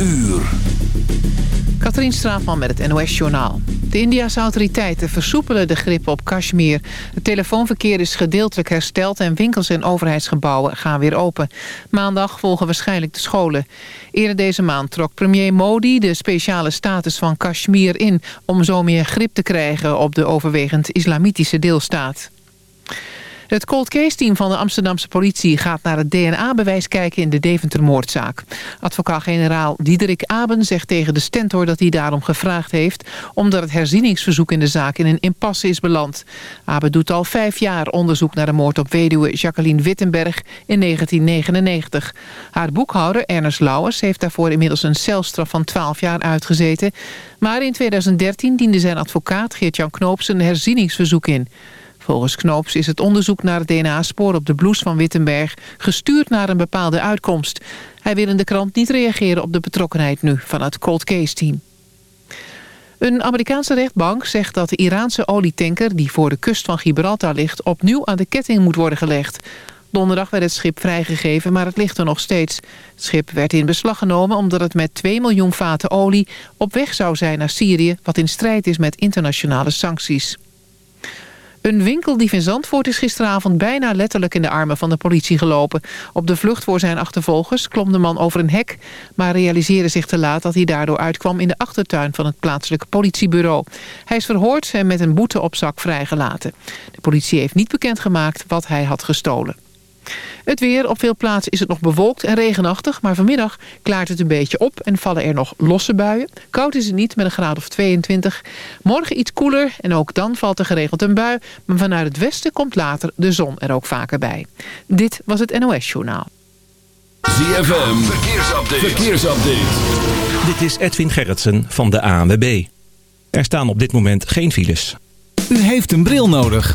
uur. Katrien Straatman met het NOS-journaal. De Indiase autoriteiten versoepelen de grip op Kashmir. Het telefoonverkeer is gedeeltelijk hersteld... en winkels en overheidsgebouwen gaan weer open. Maandag volgen waarschijnlijk de scholen. Eerder deze maand trok premier Modi de speciale status van Kashmir in... om zo meer grip te krijgen op de overwegend islamitische deelstaat. Het cold case team van de Amsterdamse politie gaat naar het DNA-bewijs kijken in de Deventer-moordzaak. Advocaat-generaal Diederik Aben zegt tegen de Stentor dat hij daarom gevraagd heeft... omdat het herzieningsverzoek in de zaak in een impasse is beland. Aben doet al vijf jaar onderzoek naar de moord op weduwe Jacqueline Wittenberg in 1999. Haar boekhouder Ernest Lauwers heeft daarvoor inmiddels een celstraf van 12 jaar uitgezeten. Maar in 2013 diende zijn advocaat Geert-Jan Knoops een herzieningsverzoek in... Volgens Knoops is het onderzoek naar het DNA-spoor op de blouse van Wittenberg gestuurd naar een bepaalde uitkomst. Hij wil in de krant niet reageren op de betrokkenheid nu van het cold case team. Een Amerikaanse rechtbank zegt dat de Iraanse olietanker die voor de kust van Gibraltar ligt opnieuw aan de ketting moet worden gelegd. Donderdag werd het schip vrijgegeven, maar het ligt er nog steeds. Het schip werd in beslag genomen omdat het met 2 miljoen vaten olie op weg zou zijn naar Syrië, wat in strijd is met internationale sancties. Een winkeldief in Zandvoort is gisteravond bijna letterlijk in de armen van de politie gelopen. Op de vlucht voor zijn achtervolgers klom de man over een hek... maar realiseerde zich te laat dat hij daardoor uitkwam in de achtertuin van het plaatselijke politiebureau. Hij is verhoord en met een boete op zak vrijgelaten. De politie heeft niet bekendgemaakt wat hij had gestolen. Het weer. Op veel plaatsen is het nog bewolkt en regenachtig. Maar vanmiddag klaart het een beetje op en vallen er nog losse buien. Koud is het niet met een graad of 22. Morgen iets koeler en ook dan valt er geregeld een bui. Maar vanuit het westen komt later de zon er ook vaker bij. Dit was het NOS Journaal. ZFM. Verkeersupdate. Verkeersupdate. Dit is Edwin Gerritsen van de ANWB. Er staan op dit moment geen files. U heeft een bril nodig.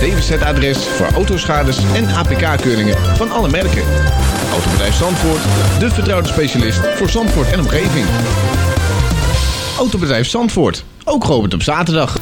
DWZ-adres voor autoschades en APK-keuringen van alle merken. Autobedrijf Zandvoort, de vertrouwde specialist voor Zandvoort en omgeving. Autobedrijf Zandvoort, ook geopend op zaterdag.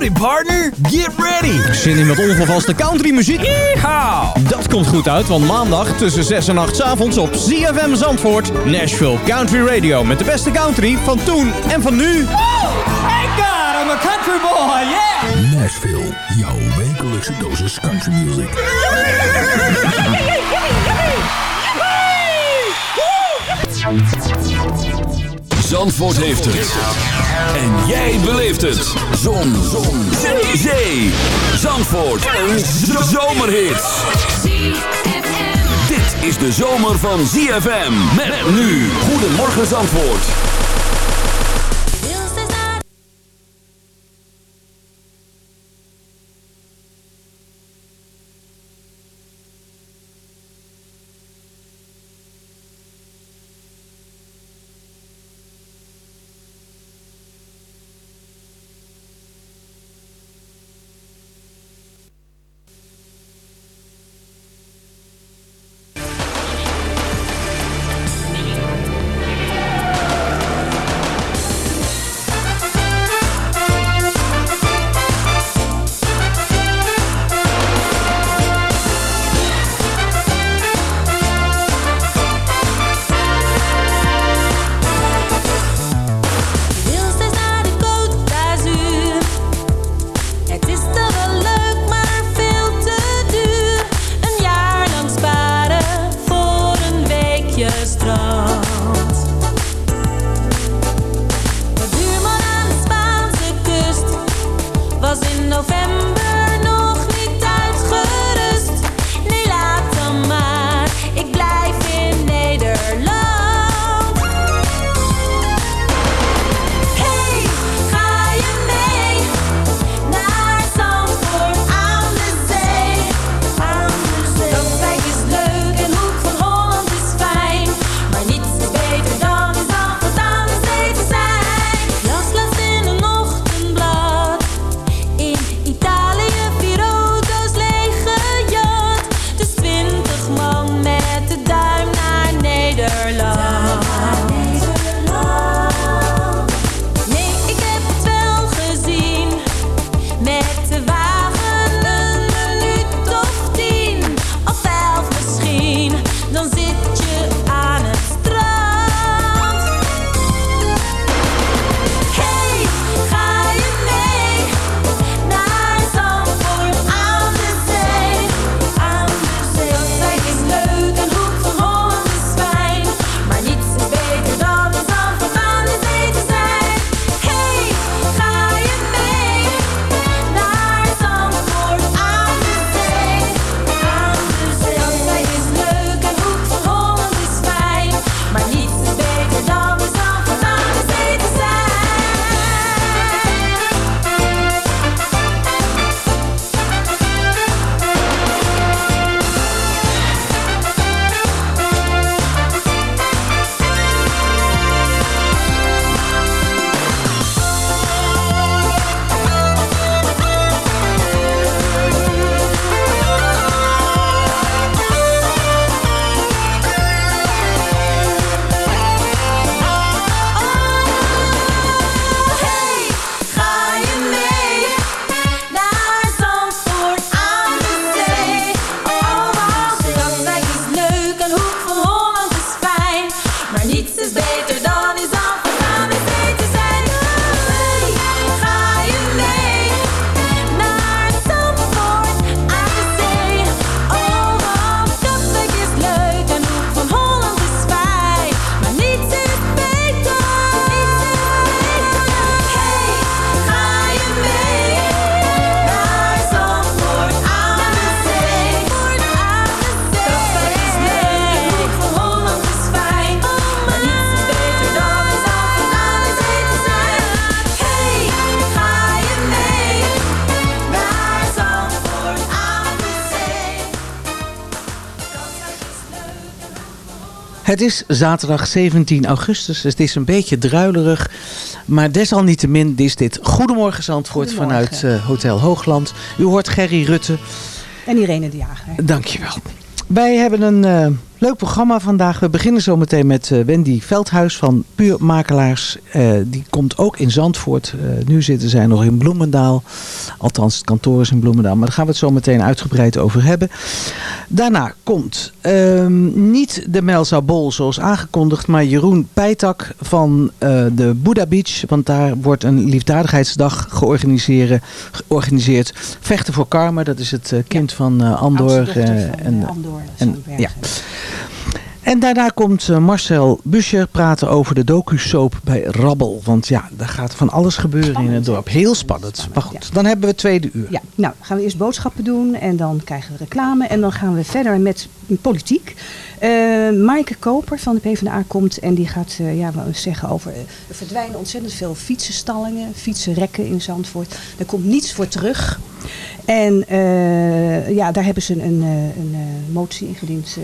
Howdy partner, get ready! Zin in met ongevaste countrymuziek? Yeehaw! Dat komt goed uit, want maandag tussen 6 en 8 s avonds op ZFM Zandvoort... Nashville Country Radio met de beste country van toen en van nu. Oh, thank God, I'm a country boy, yeah! Nashville, jouw wekelijkse dosis country music. Zandvoort heeft het. En jij beleeft het. Zon. Zon. Zee. Zee. Zandvoort. Een zomerhit. Dit is de zomer van ZFM. Met nu. Goedemorgen Zandvoort. Het is zaterdag 17 augustus. Het is een beetje druilerig. Maar desalniettemin is dit Goedemorgen Zandvoort vanuit uh, Hotel Hoogland. U hoort Gerry Rutte. En Irene de Jager. Dankjewel. Wij hebben een uh, leuk programma vandaag. We beginnen zometeen met uh, Wendy Veldhuis van Puur Makelaars. Uh, die komt ook in Zandvoort. nu zitten zij nog in Bloemendaal. Althans, het kantoor is in Bloemendaal. Maar daar gaan we het zo meteen uitgebreid over hebben. Daarna komt ehm, niet de Melza Bol zoals aangekondigd. Maar Jeroen Pijtak van de Buddha Beach. Want daar wordt een liefdadigheidsdag georganiseerd. Vechten voor Karma. Dat is het kind van Andor. en, Andor en, ja. En daarna komt Marcel Buscher praten over de docu-soap bij Rabbel. Want ja, daar gaat van alles gebeuren spannend, in het dorp. Heel spannend. spannend maar goed, ja. dan hebben we het tweede uur. Ja, nou gaan we eerst boodschappen doen en dan krijgen we reclame. En dan gaan we verder met politiek. Uh, Maaike Koper van de PvdA komt en die gaat uh, ja, zeggen over... Uh, er verdwijnen ontzettend veel fietsenstallingen, fietsenrekken in Zandvoort. Er komt niets voor terug. En uh, ja, daar hebben ze een, een, een motie ingediend.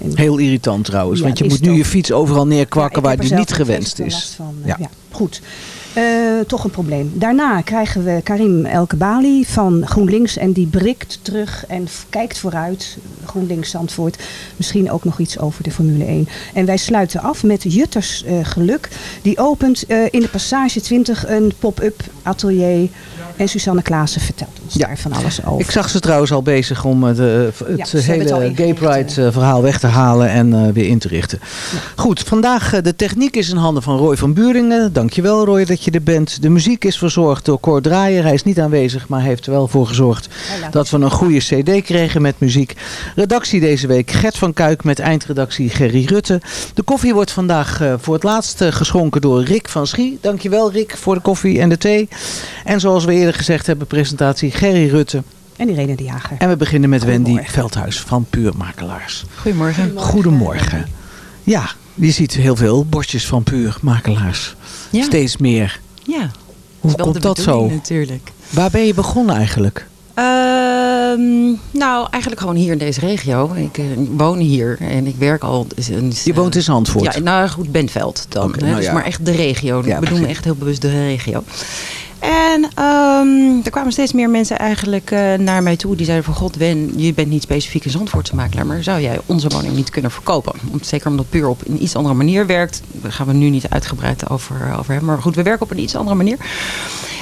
In... Heel irritant trouwens, ja, want je moet nu je fiets overal neerkwakken ja, waar die niet gewenst is. Van, ja. ja. goed. Uh, toch een probleem. Daarna krijgen we Karim Elkebali van GroenLinks. En die brikt terug en kijkt vooruit. GroenLinks Zandvoort. Misschien ook nog iets over de Formule 1. En wij sluiten af met Jutters uh, Geluk. Die opent uh, in de Passage 20 een pop-up atelier. En Susanne Klaassen vertelt ons ja. daar van alles over. Ik zag ze trouwens al bezig om het, het ja, hele het Gay Pride verhaal weg te halen en weer in te richten. Ja. Goed, vandaag de techniek is in handen van Roy van Buringen. Dankjewel Roy dat je er bent. De muziek is verzorgd door Cor Draaier. Hij is niet aanwezig, maar heeft er wel voor gezorgd dat we een goede cd kregen met muziek. Redactie deze week Gert van Kuik met eindredactie Gerry Rutte. De koffie wordt vandaag uh, voor het laatst uh, geschonken door Rick van Schie. Dankjewel Rick voor de koffie en de thee. En zoals we eerder gezegd hebben, presentatie Gerry Rutte. En Irene de Jager. En we beginnen met Wendy Veldhuis van Puur Makelaars. Goedemorgen. Goedemorgen. Goedemorgen. Ja, je ziet heel veel bordjes van Puur Makelaars. Ja. Steeds meer. Ja. Hoe komt dat zo? Natuurlijk. Waar ben je begonnen eigenlijk? Uh, nou, eigenlijk gewoon hier in deze regio. Ik uh, woon hier en ik werk al... Uh, je woont in Zandvoort? Ja, nou goed, Bentveld dan. Okay, nou dus ja. Maar echt de regio. Ja, ik bedoel echt heel bewust de regio. En um, er kwamen steeds meer mensen eigenlijk uh, naar mij toe. Die zeiden van god Wen, je bent niet specifiek een Zandvoortse makelaar. Maar zou jij onze woning niet kunnen verkopen? Om, zeker omdat puur op een iets andere manier werkt. Daar gaan we nu niet uitgebreid over, over hebben. Maar goed, we werken op een iets andere manier.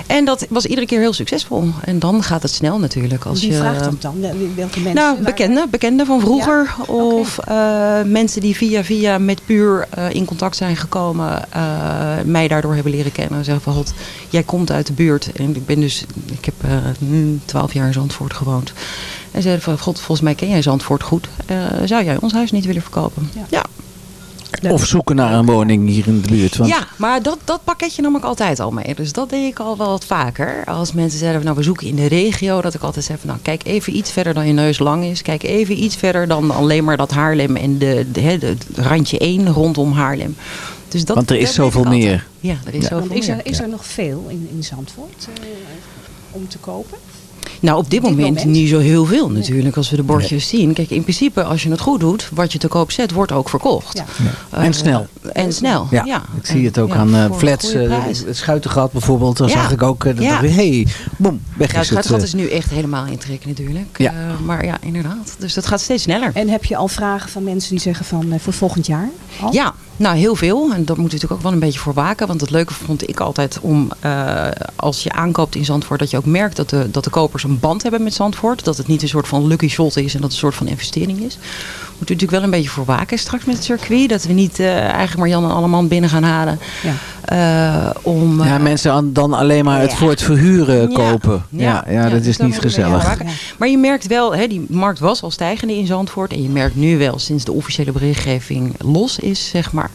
En dat was iedere keer heel succesvol. En dan gaat het snel natuurlijk. Als Wie je, vraagt dat dan? Welke mensen? Nou, bekenden. Bekenden van vroeger. Ja? Of okay. uh, mensen die via via met puur uh, in contact zijn gekomen. Mij daardoor hebben leren kennen. En zeggen van god, jij komt uit de buurt. En ik ben dus, ik heb twaalf jaar in Zandvoort gewoond. En zeiden van god, volgens mij ken jij Zandvoort goed. zou jij ons huis niet willen verkopen? Ja. ja. Of zoeken naar een woning hier in de buurt. Want... Ja, maar dat, dat pakketje nam ik altijd al mee. Dus dat deed ik al wel wat vaker. Als mensen zeiden, nou we zoeken in de regio. Dat ik altijd zei van, nou kijk even iets verder dan je neus lang is. Kijk even iets verder dan alleen maar dat Haarlem en de, de, de, de randje 1 rondom Haarlem. Dus dat, Want er is zoveel meer. Ja, er is ja. zoveel is er, meer. Is er nog veel in, in Zandvoort uh, om te kopen? Nou, op dit, dit moment, moment, niet zo heel veel natuurlijk als we de bordjes nee. zien. Kijk, in principe als je het goed doet, wat je te koop zet, wordt ook verkocht. Ja. Ja. Uh, en snel. En snel, ja. ja. Ik zie het ook aan uh, flats. Uh, het Schuitengat bijvoorbeeld, daar zag ik ook. dat ja. Hé, hey, boem, weg ja, is het. Het Schuitengat is nu echt helemaal in trek natuurlijk. Ja. maar ja, inderdaad. Dus dat gaat steeds sneller. En heb je al vragen van mensen die zeggen van voor volgend jaar? Al? Ja, nou, heel veel. En dat moet je natuurlijk ook wel een beetje voor waken. Want het leuke vond ik altijd om, uh, als je aankoopt in Zandvoort, dat je ook merkt dat de, dat de kopers een band hebben met Zandvoort. Dat het niet een soort van lucky shot is en dat het een soort van investering is. Moet je natuurlijk wel een beetje voor waken straks met het circuit. Dat we niet uh, eigenlijk maar Jan en Alleman binnen gaan halen. Ja. Uh, om, ja, mensen dan alleen maar het ja. voor het verhuren kopen. Ja, ja, ja dat is niet gezellig. Maar je merkt wel, hè, die markt was al stijgende in Zandvoort. En je merkt nu wel, sinds de officiële berichtgeving los is, zeg maar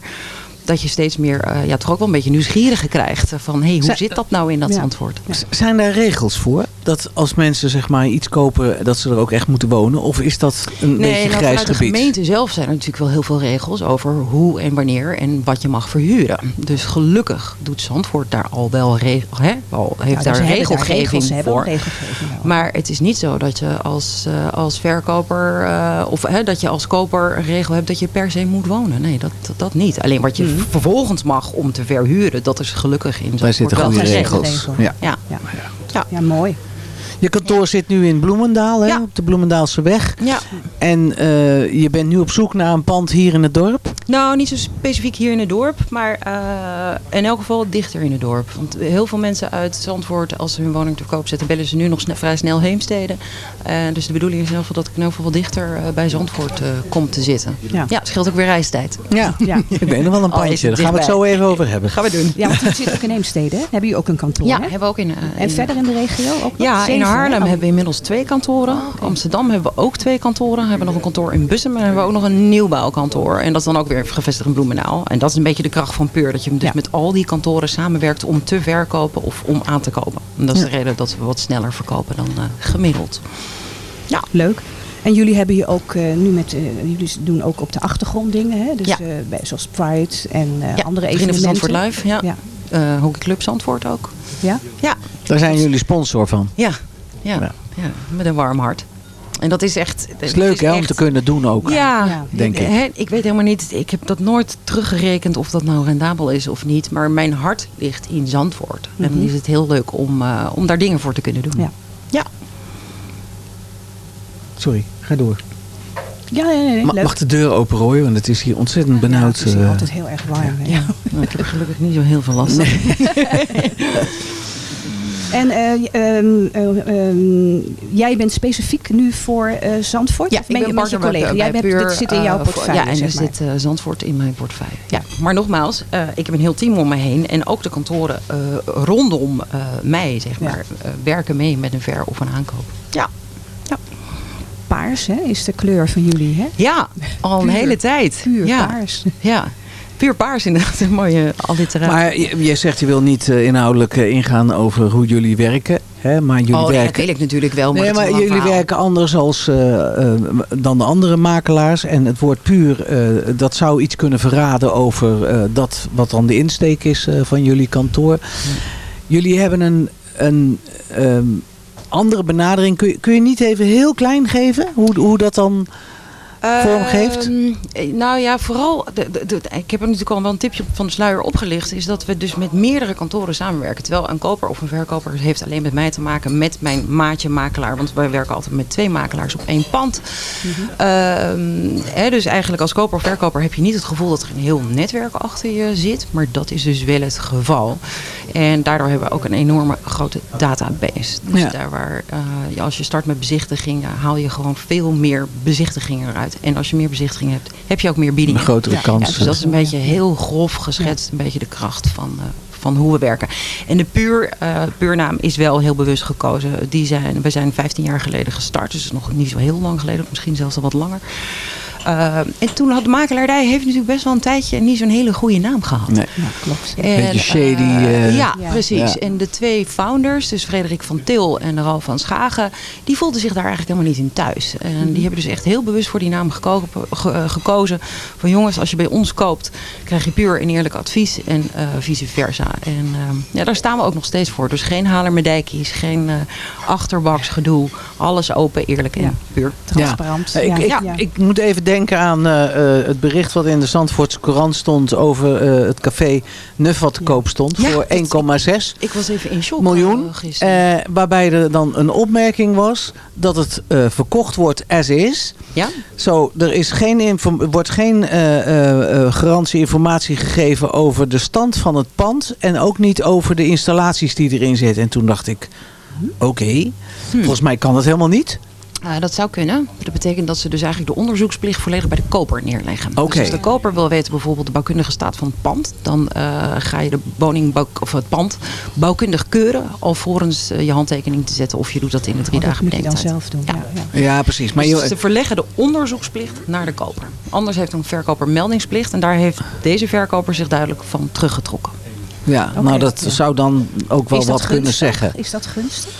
dat je steeds meer uh, ja, toch ook wel een beetje nieuwsgierige krijgt. Van hey, hoe Zijn, zit dat nou in dat ja. Zandvoort? Ja. Zijn daar regels voor? dat als mensen zeg maar iets kopen, dat ze er ook echt moeten wonen? Of is dat een nee, beetje nou, grijs gebied? de gemeente zelf zijn er natuurlijk wel heel veel regels over hoe en wanneer en wat je mag verhuren. Dus gelukkig doet Zandvoort daar al wel regel, hè? Al heeft dus daar regelgeving voor. regelgeving. Maar het is niet zo dat je als, eh, als verkoper eh, of hè, dat je als koper een regel hebt dat je per se moet wonen. Nee, dat, dat, dat niet. Alleen wat je Vervolgens mag om te verhuren, dat is gelukkig in Zandvoort zitten goede regels. Ja. Ja. Ja. Ja. mooi. Je kantoor zit nu in Bloemendaal, hè? op de Bloemendaalse weg. Ja. En eh, je bent nu op zoek naar een pand hier in het dorp? Nou, niet zo specifiek hier in het dorp, maar eh, in elk geval dichter in het dorp. Want heel veel mensen uit Zandvoort, als ze hun woning te koop zetten, bellen ze nu nog sne- vrij snel Heemstede. Eh, dus de bedoeling is in elk geval dat ik in elk geval dichter eh, bij Zandvoort eh, kom te zitten. Ja. ja, scheelt ook weer reistijd. Ja, Ja. ik weet nog wel een pandje. het Daar gaan we het zo even over hebben. Gaan we doen. Ja, want u zit ook in Heemstede, hè? Hebben jullie ook een kantoor, Ja, hè? hebben we ook in. En verder in de regio ook nog? Ja, in Zeven? Haarlem Oh. hebben we inmiddels twee kantoren. Amsterdam hebben we ook twee kantoren. We hebben nog een kantoor in Bussum en hebben we ook nog een nieuwbouwkantoor. En dat is dan ook weer gevestigd in Bloemendaal. En dat is een beetje de kracht van Peur. Dat je dus Ja. met al die kantoren samenwerkt om te verkopen of om aan te kopen. En dat is Ja. de reden dat we wat sneller verkopen dan eh, gemiddeld. Ja, leuk. En jullie hebben je ook eh, nu met, eh, jullie doen ook op de achtergrond dingen, hè? Dus Ja. eh, bij, zoals Pride en eh, Ja, andere evenementen. Zandvoort Live. Ja. Ja. Eh, Hockeyclub Zandvoort ook. Ja? Ja. Daar zijn jullie sponsor van. Ja. Ja. Ja. ja, met een warm hart. En dat is echt... Het is leuk hè, om te kunnen doen ook. Ja, Ja. Denk ik. Hè, ik weet helemaal niet. Ik heb dat nooit teruggerekend of dat nou rendabel is of niet. Maar mijn hart ligt in Zandvoort. En dan Mhm. is het heel leuk om, eh, om daar dingen voor te kunnen doen. Ja. ja. Sorry, ga door. Ja, nee, mag de deur open Roy? Want het is hier ontzettend Ja, benauwd. het is hier eh. altijd heel erg warm. hè. Ja. Nou, ik heb er gelukkig niet zo heel veel last van. En eh, ehm, eh, ehm, jij bent specifiek nu voor eh, Zandvoort? Ja, of ik ben je met je partner collega? bij, Jij bij bent, Peur, dit zit in jouw eh, voor- portefeuille, Ja, en er maar. zit Zandvoort in mijn portefeuille. Ja. Maar nogmaals, ik heb een heel team om me heen. En ook de kantoren rondom mij, zeg maar, werken mee met een ver- of een aankoop. Ja. Paars hè, is de kleur van jullie, hè? Ja, al een Puur. hele tijd. Puur ja. paars. Ja, puur paars inderdaad. Een mooie alliteratie. Maar je, je zegt je wil niet eh, inhoudelijk eh, ingaan over hoe jullie werken. Hè? Maar jullie oh, nee, dat werken... wil ik natuurlijk wel. Maar Nee, maar jullie verhaal. werken anders als, eh, dan de andere makelaars. En het woord puur, dat zou iets kunnen verraden over dat wat dan de insteek is van jullie kantoor. Jullie hebben een, een ehm, andere benadering. Kun je, kun je niet even heel klein geven hoe, hoe dat dan vorm geeft? Ehm, eh, nou ja, vooral, de, de, de- ik heb er natuurlijk al wel een tipje van de sluier opgelicht, is dat we dus met meerdere kantoren samenwerken. Terwijl een koper of een verkoper heeft alleen met mij te maken met mijn maatje makelaar. Want wij werken altijd met twee makelaars op één pand. Ehm, hè, dus eigenlijk als koper of verkoper heb je niet het gevoel dat er een heel netwerk achter je zit. Maar dat is dus wel het geval. En daardoor hebben we ook een enorme grote database. Dus Ja. daar waar, eh, als je start met bezichtigingen, haal je gewoon veel meer bezichtigingen eruit. En als je meer bezichtigingen hebt, heb je ook meer biedingen. Een grotere kans. Ja, dus dat is een beetje heel grof geschetst, een beetje de kracht van, eh, van hoe we werken. En de puur, eh, puurnaam is wel heel bewust gekozen. Die zijn, we zijn 15 jaar geleden gestart, dus nog niet zo heel lang geleden, misschien zelfs al wat langer. Eh, en toen had de makelaardij heeft natuurlijk best wel een tijdje niet zo'n hele goede naam gehad. Nee. Ja, klopt. En, Beetje shady, eh, eh, ja, Ja. precies. Ja. En de twee founders, dus Frederik van Til en Ralf van Schagen, die voelden zich daar eigenlijk helemaal niet in thuis. En Mhm. die hebben dus echt heel bewust voor die naam geko- ge- eh, gekozen. Van jongens, als je bij ons koopt, krijg je puur en eerlijk advies en eh, vice versa. En ehm, ja, daar staan we ook nog steeds voor. Dus geen halermedijkies, geen eh achterbaksgedoe. Alles open, eerlijk en Ja. puur. Transparant. Ja. Ik, Ja. ik, Ja. ik moet even denken aan eh, eh, het bericht wat in de Zandvoortse Courant stond over eh, het café Nuf wat te koop stond Ja, voor dat- 1,6 Ik was even in shock. miljoen. eh. Eh, waarbij er dan een opmerking was dat het eh, verkocht wordt as is. ja? Zo, er is geen er wordt geen eh, eh, eh, garantie informatie gegeven over de stand van het pand. En ook niet over de installaties die erin zitten. En toen dacht ik, oké, volgens mij kan dat helemaal niet. Uh, dat zou kunnen. Dat betekent dat ze dus eigenlijk de onderzoeksplicht volledig bij de koper neerleggen. Oké. Dus als de koper wil weten bijvoorbeeld de bouwkundige staat van het pand, dan uh, ga je de woning of het pand bouwkundig keuren alvorens uh, je handtekening te zetten of je doet dat in de drie Oh, dagen dat moet je dan bedenktijd. zelf doen. Ja. Ja, Ja, precies. Maar dus je, ze verleggen de onderzoeksplicht naar de koper. Anders heeft een verkoper meldingsplicht en daar heeft deze verkoper zich duidelijk van teruggetrokken. Ja nou dat ja. zou dan ook wel wat kunnen zeggen. Is dat gunstig?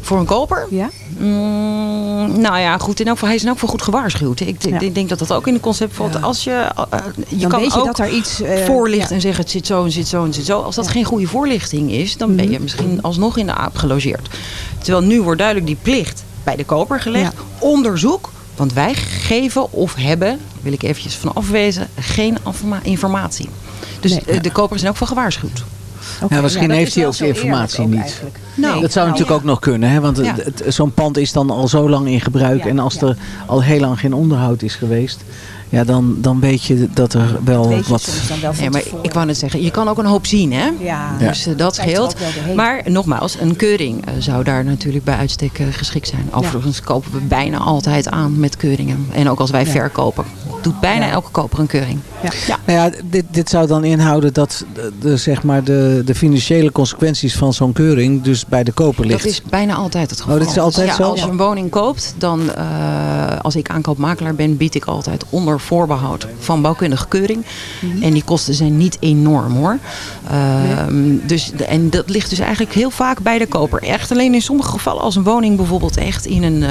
Voor een koper? Ja. Mm, nou ja, goed. In elk geval, hij is in elk geval goed gewaarschuwd. Ik, ik denk dat dat ook in het concept valt. Als je, uh, je dan kan weet je ook dat er iets uh, voorlichten ja. en zeggen het zit zo en zit zo en zit zo. Als dat geen goede voorlichting is, dan ben je Mhm. misschien alsnog in de aap gelogeerd. Terwijl nu wordt duidelijk die plicht bij de koper gelegd. Onderzoek. Want wij geven of hebben, wil ik eventjes van afwezen, geen informatie. Dus nee, de koper is in elk geval gewaarschuwd. Okay, ja, misschien ja, heeft hij ook de informatie niet. Nou, dat zou nou, natuurlijk ook nog kunnen. Hè? Want ja. zo'n pand is dan al zo lang in gebruik. en als er al heel lang geen onderhoud is geweest. Ja, dan, dan weet je dat er wel weet wat... Dan wel ja, maar ik wou net zeggen, je kan ook een hoop zien, hè? Ja. Dus uh, dat scheelt. Maar nogmaals, een keuring uh, zou daar natuurlijk bij uitstek uh, geschikt zijn. Overigens ja. kopen we bijna altijd aan met keuringen. En ook als wij verkopen, doet bijna elke koper een keuring. Ja. Ja. Nou ja, dit, dit zou dan inhouden dat de, de, zeg maar de, de financiële consequenties van zo'n keuring dus bij de koper ligt. Dat is bijna altijd het geval. Oh, dat is altijd ja, zo? Als je een woning koopt, dan als ik aankoopmakelaar ben, bied ik altijd onder voorbehoud van bouwkundige keuring. Mm -hmm. En die kosten zijn niet enorm hoor. Uh, nee. dus, en dat ligt dus eigenlijk heel vaak bij de koper. Echt alleen in sommige gevallen als een woning bijvoorbeeld echt in een... Uh,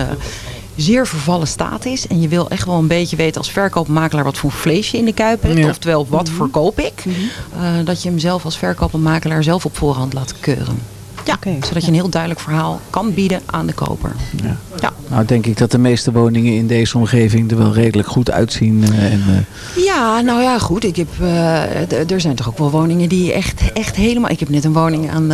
zeer vervallen staat is. En je wil echt wel een beetje weten als verkoopmakelaar wat voor vleesje in de kuip hebt. Ja. Oftewel, wat mm -hmm. verkoop ik? Mm -hmm. uh, dat je hem zelf als verkoopmakelaar zelf op voorhand laat keuren. Ja, okay. zodat je een heel duidelijk verhaal kan bieden aan de koper. Ja. ja. Nou denk ik dat de meeste woningen in deze omgeving er wel redelijk goed uitzien. Uh, en, uh... Ja, nou ja, goed. Ik heb, uh, er zijn toch ook wel woningen die echt, echt helemaal... Ik heb net een woning aan,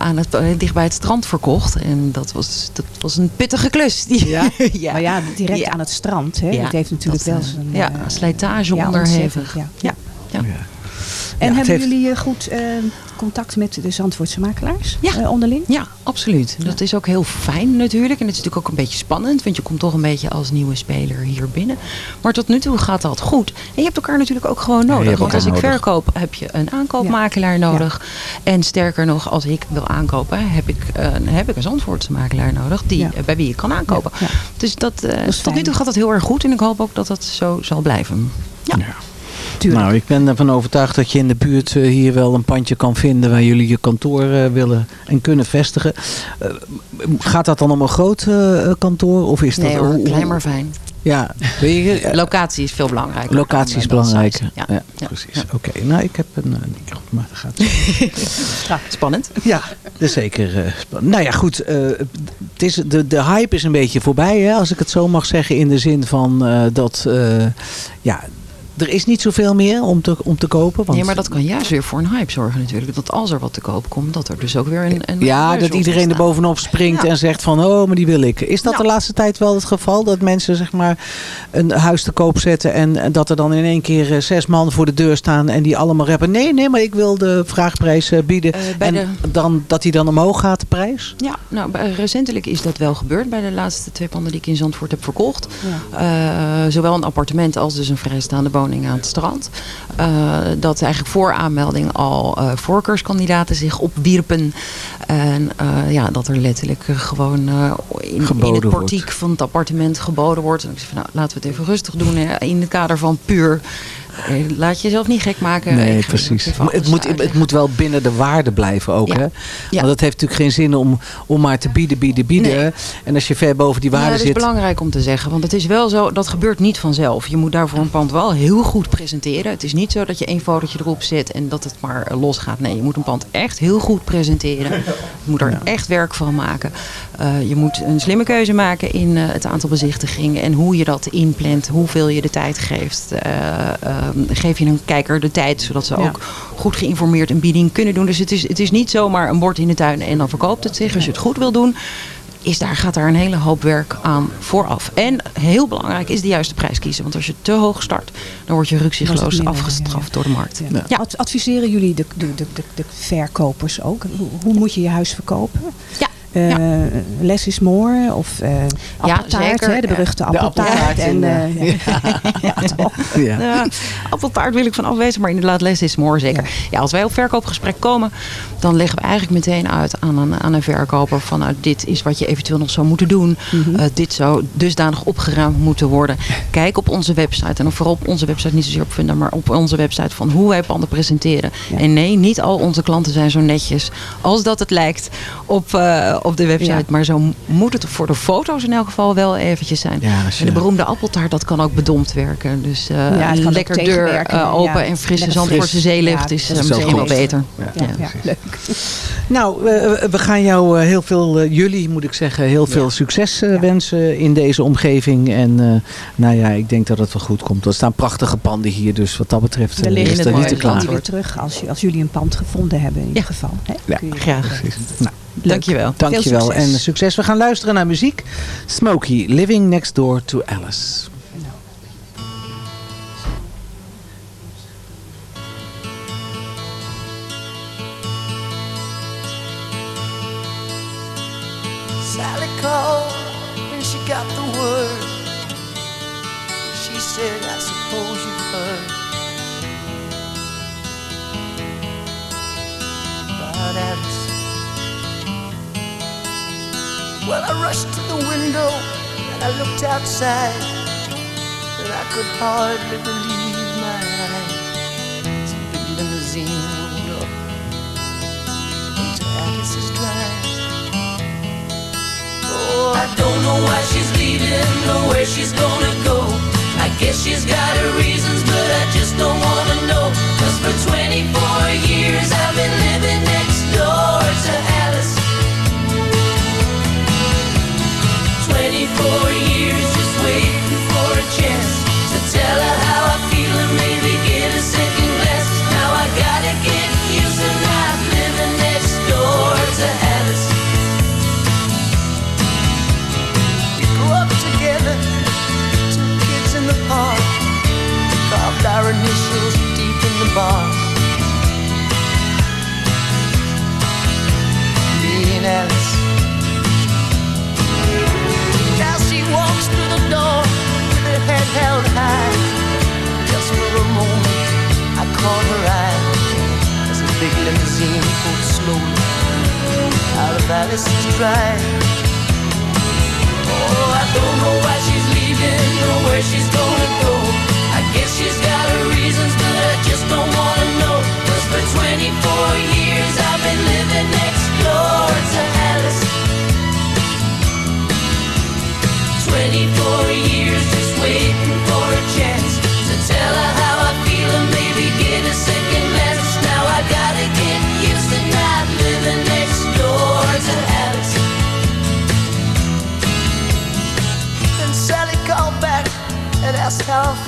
aan het, dicht bij het strand verkocht. En dat was, dat was een pittige klus. Die, ja? ja. Maar ja, direct ja. aan het strand. Hè? Dat heeft natuurlijk dat, wel zijn... Ja, slijtage onderhevig. Ja. Ja. Ja. En hebben heeft... jullie goed uh, contact met de Zandvoortse makelaars ja. uh, onderling? Ja, absoluut. Ja. Dat is ook heel fijn natuurlijk. En het is natuurlijk ook een beetje spannend. Want je komt toch een beetje als nieuwe speler hier binnen. Maar tot nu toe gaat dat goed. En je hebt elkaar natuurlijk ook gewoon nodig. want als ik nodig. verkoop heb je een aankoopmakelaar nodig. En sterker nog, als ik wil aankopen heb ik, uh, heb ik een Zandvoortse makelaar nodig. Die, bij wie ik kan aankopen. Dus dat, dat tot nu toe gaat dat heel erg goed. En ik hoop ook dat dat zo zal blijven. ja. Tuurlijk. Nou, ik ben ervan overtuigd dat je in de buurt uh, hier wel een pandje kan vinden waar jullie je kantoor uh, willen en kunnen vestigen. Uh, gaat dat dan om een groot kantoor? Of is nee dat hoor, klein maar fijn. Ja, weet je, locatie is veel belangrijker. Locatie is belangrijk. Ja, ja, ja, precies. Ja. Oké, okay. nou ik heb een. Uh, maar dat gaat. ja, spannend. Ja, dat is zeker uh, spannend. Nou ja, goed. Uh, het is, de, de hype is een beetje voorbij, hè, als ik het zo mag zeggen, in de zin van dat. ja, er is niet zoveel meer om te, om te kopen. Want... Nee, maar dat kan juist weer voor een hype zorgen natuurlijk. Dat als er wat te koop komt, dat er dus ook weer een... een ja, dat iedereen er bovenop springt ja. en zegt van, oh, maar die wil ik. Is dat ja. de laatste tijd wel het geval? Dat mensen zeg maar een huis te koop zetten en, dat er dan in één keer uh, zes man voor de deur staan en die allemaal rappen. Nee, nee, maar ik wil de vraagprijs uh, bieden. Uh, en de... dan, dat die dan omhoog gaat, de prijs? Ja, nou, recentelijk is dat wel gebeurd bij de laatste twee panden die ik in Zandvoort heb verkocht. Ja. zowel een appartement als dus een vrijstaande woning aan het strand. Uh, dat eigenlijk voor aanmelding al uh, voorkeurskandidaten zich opwierpen. En uh, ja, dat er letterlijk gewoon in, in, het portiek wordt. van het appartement geboden wordt. En ik zei van, nou, laten we het even rustig doen. Hè, in het kader van puur Laat jezelf niet gek maken. Nee, precies. Het moet, het moet wel binnen de waarde blijven ook. Ja. Hè? Ja. Want dat heeft natuurlijk geen zin om, om maar te bieden, bieden, bieden. Nee. En als je ver boven die waarde ja, dat zit... dat is belangrijk om te zeggen. Want het is wel zo, dat gebeurt niet vanzelf. Je moet daarvoor een pand wel heel goed presenteren. Het is niet zo dat je één fotootje erop zet en dat het maar losgaat. Nee, je moet een pand echt heel goed presenteren. Je moet er ja. echt werk van maken. Uh, je moet een slimme keuze maken in uh, het aantal bezichtigingen. En hoe je dat inplant. Hoeveel je de tijd geeft. Uh, geef je een kijker de tijd, zodat ze ja. ook goed geïnformeerd een bieding kunnen doen. Dus het is, het is niet zomaar een bord in de tuin en dan verkoopt het zich. Als je het goed wil doen, is daar, gaat daar een hele hoop werk aan vooraf. En heel belangrijk is de juiste prijs kiezen. Want als je te hoog start, dan word je ruksigloos afgestraft ja. door de markt. Ja. Ja. Adviseren jullie de, de, de, de, verkopers ook? Hoe, hoe moet je je huis verkopen? Ja. Uh, ja. Less is more of uh, appeltaart, hè, de beruchte de appeltaart. En, ja. ja. Ja. appeltaart wil ik van afwezen, maar inderdaad less is more zeker. Ja. als wij op verkoopgesprek komen, dan leggen we eigenlijk meteen uit aan een, aan een verkoper van nou, dit is wat je eventueel nog zou moeten doen. Mm -hmm. dit zou dusdanig opgeruimd moeten worden. Kijk op onze website en vooral op onze website, niet zozeer op Funda, maar op onze website van hoe wij panden presenteren. En nee, niet al onze klanten zijn zo netjes als dat het lijkt op op de website. Maar zo moet het voor de foto's in elk geval wel eventjes zijn. en de beroemde appeltaart, dat kan ook bedompt werken. Dus ja, een lekker deur open en frisse Zandvoortse zeelicht is misschien wel beter. Ja, leuk. Nou, we, we gaan jou heel veel, jullie moet ik zeggen, heel veel succes wensen in deze omgeving. En nou ja, ik denk dat het wel goed komt. Er staan prachtige panden hier, dus wat dat betreft we is er niet te klaar. weer terug als, als jullie een pand gevonden hebben in ieder geval. Hè? Ja, graag. Nou, Dankjewel. Dankjewel en succes. We gaan luisteren naar muziek. Smokey, Living Next Door to Alice. Sally called when she got the word. She said, I suppose you've heard. About Alice. Well, I rushed to the window and I looked outside, but I could hardly believe my eyes. Big limousine rolled up into Alice's drive. Oh, I don't know why she's leaving or where she's gonna go. I guess she's got her reasons, but I just don't wanna know. Cause for 24 years I've been living next for you. Of Alice's drive. Oh, I don't know why she's leaving or where she's gonna go. I guess she's got her reasons, but I just don't wanna know. Cause for 24 years I've been living next door to Alice. 24 years just waiting for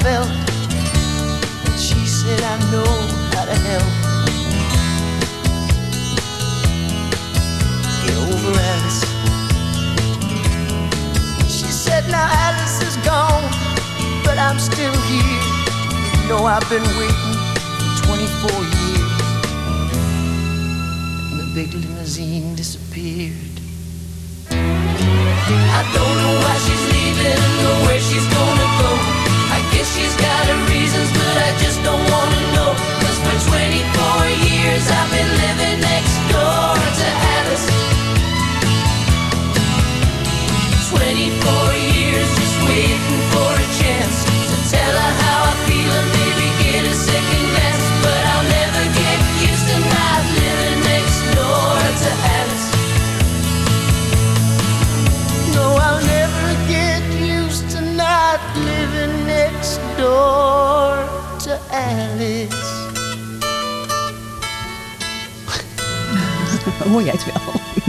felt. And she said, I know how to help. Get over Alice She said now Alice is gone, but I'm still here. You know I've been waiting for 24 years. And the big limousine disappeared. I don't know why she's leaving or where she's gonna go. She's got her reasons, but I just don't wanna know.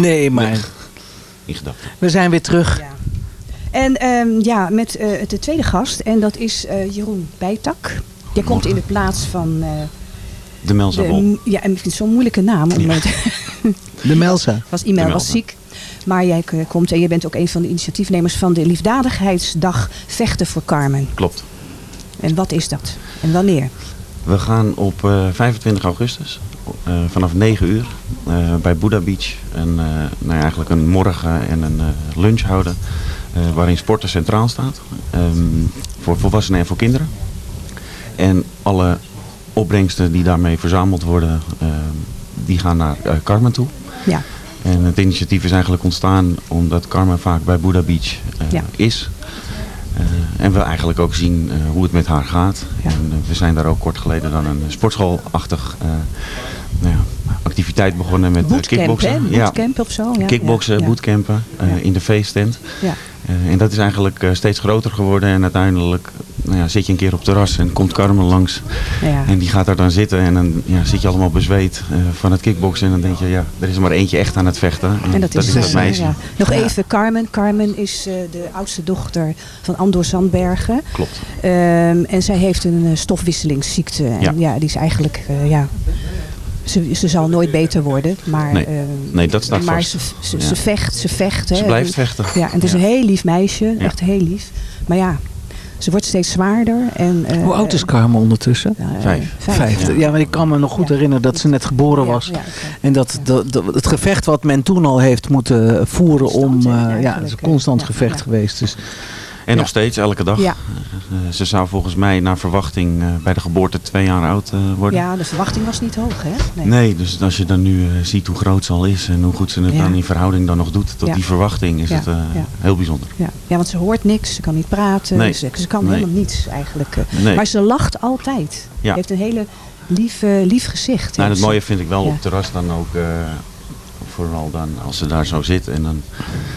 Nee, maar... We zijn weer terug. Ja. En um, ja, met uh, de tweede gast. En dat is uh, Jeroen Bijtak. Die komt in de plaats van... Uh, de Melsa de, Ja, en het is zo'n moeilijke naam. Om ja. de Melsa. Was, e was ziek. Maar jij komt en je bent ook een van de initiatiefnemers van de Liefdadigheidsdag Vechten voor Carmen. Klopt. En wat is dat? En wanneer? We gaan op uh, 25 augustus vanaf 9 uur uh, bij Buddha Beach een, nou ja, eigenlijk een morgen en een lunch houden. waarin sporten centraal staat. Um, voor volwassenen en voor kinderen. En alle opbrengsten die daarmee verzameld worden, die gaan naar Carmen toe. Ja. En het initiatief is eigenlijk ontstaan omdat Carmen vaak bij Buddha Beach ja. is. Uh, en we eigenlijk ook zien uh, hoe het met haar gaat. En uh, we zijn daar ook kort geleden dan een sportschoolachtig nou ja, activiteit begonnen met bootcamp, kickboksen. Bootcamp of zo. Ja, kickboksen, ja, bootcampen in de feesttent. Ja. en dat is eigenlijk steeds groter geworden en uiteindelijk nou ja, zit je een keer op het terras en komt Carmen langs. Ja. En die gaat daar dan zitten en dan ja, zit je allemaal bezweet uh, van het kickboksen. En dan denk je, ja, er is maar eentje echt aan het vechten. En, dat, is, dat meisje. Ja. Nog even Carmen. Carmen is uh, de oudste dochter van Andor Zandbergen. Klopt. Um, en zij heeft een uh, stofwisselingsziekte. En ja, die is eigenlijk, ja... Ze, ze zal nooit beter worden, maar, nee. nee dat staat maar vast. Ze, ze, ze vecht, ze vecht. Ze hè. blijft vechten. Ja, en het is een heel lief meisje, echt heel lief. Maar ja, ze wordt steeds zwaarder. En, uh, Hoe oud is Carmen ondertussen? Uh, vijf. vijf. Ja. ja, maar ik kan me nog goed ja. herinneren dat ze net geboren was. Ja, okay. En dat, dat, dat, het gevecht wat men toen al heeft moeten voeren constant, om... Uh, ja, het is een constant gevecht geweest. Dus, en nog steeds, elke dag. Ja. Uh, ze zou volgens mij naar verwachting uh, bij de geboorte twee jaar oud uh, worden. Ja, de verwachting was niet hoog, hè? Nee, nee dus als je dan nu ziet hoe groot ze al is en hoe goed ze het dan in verhouding dan nog doet tot die verwachting, is het heel bijzonder. Ja. ja, want ze hoort niks, ze kan niet praten, nee. ze, ze kan nee. helemaal niets eigenlijk. Nee. Maar ze lacht altijd. Ze heeft een hele lief, lief gezicht. Nou, het mooie vind ik wel op terras dan ook vooral dan als ze daar zo zit en dan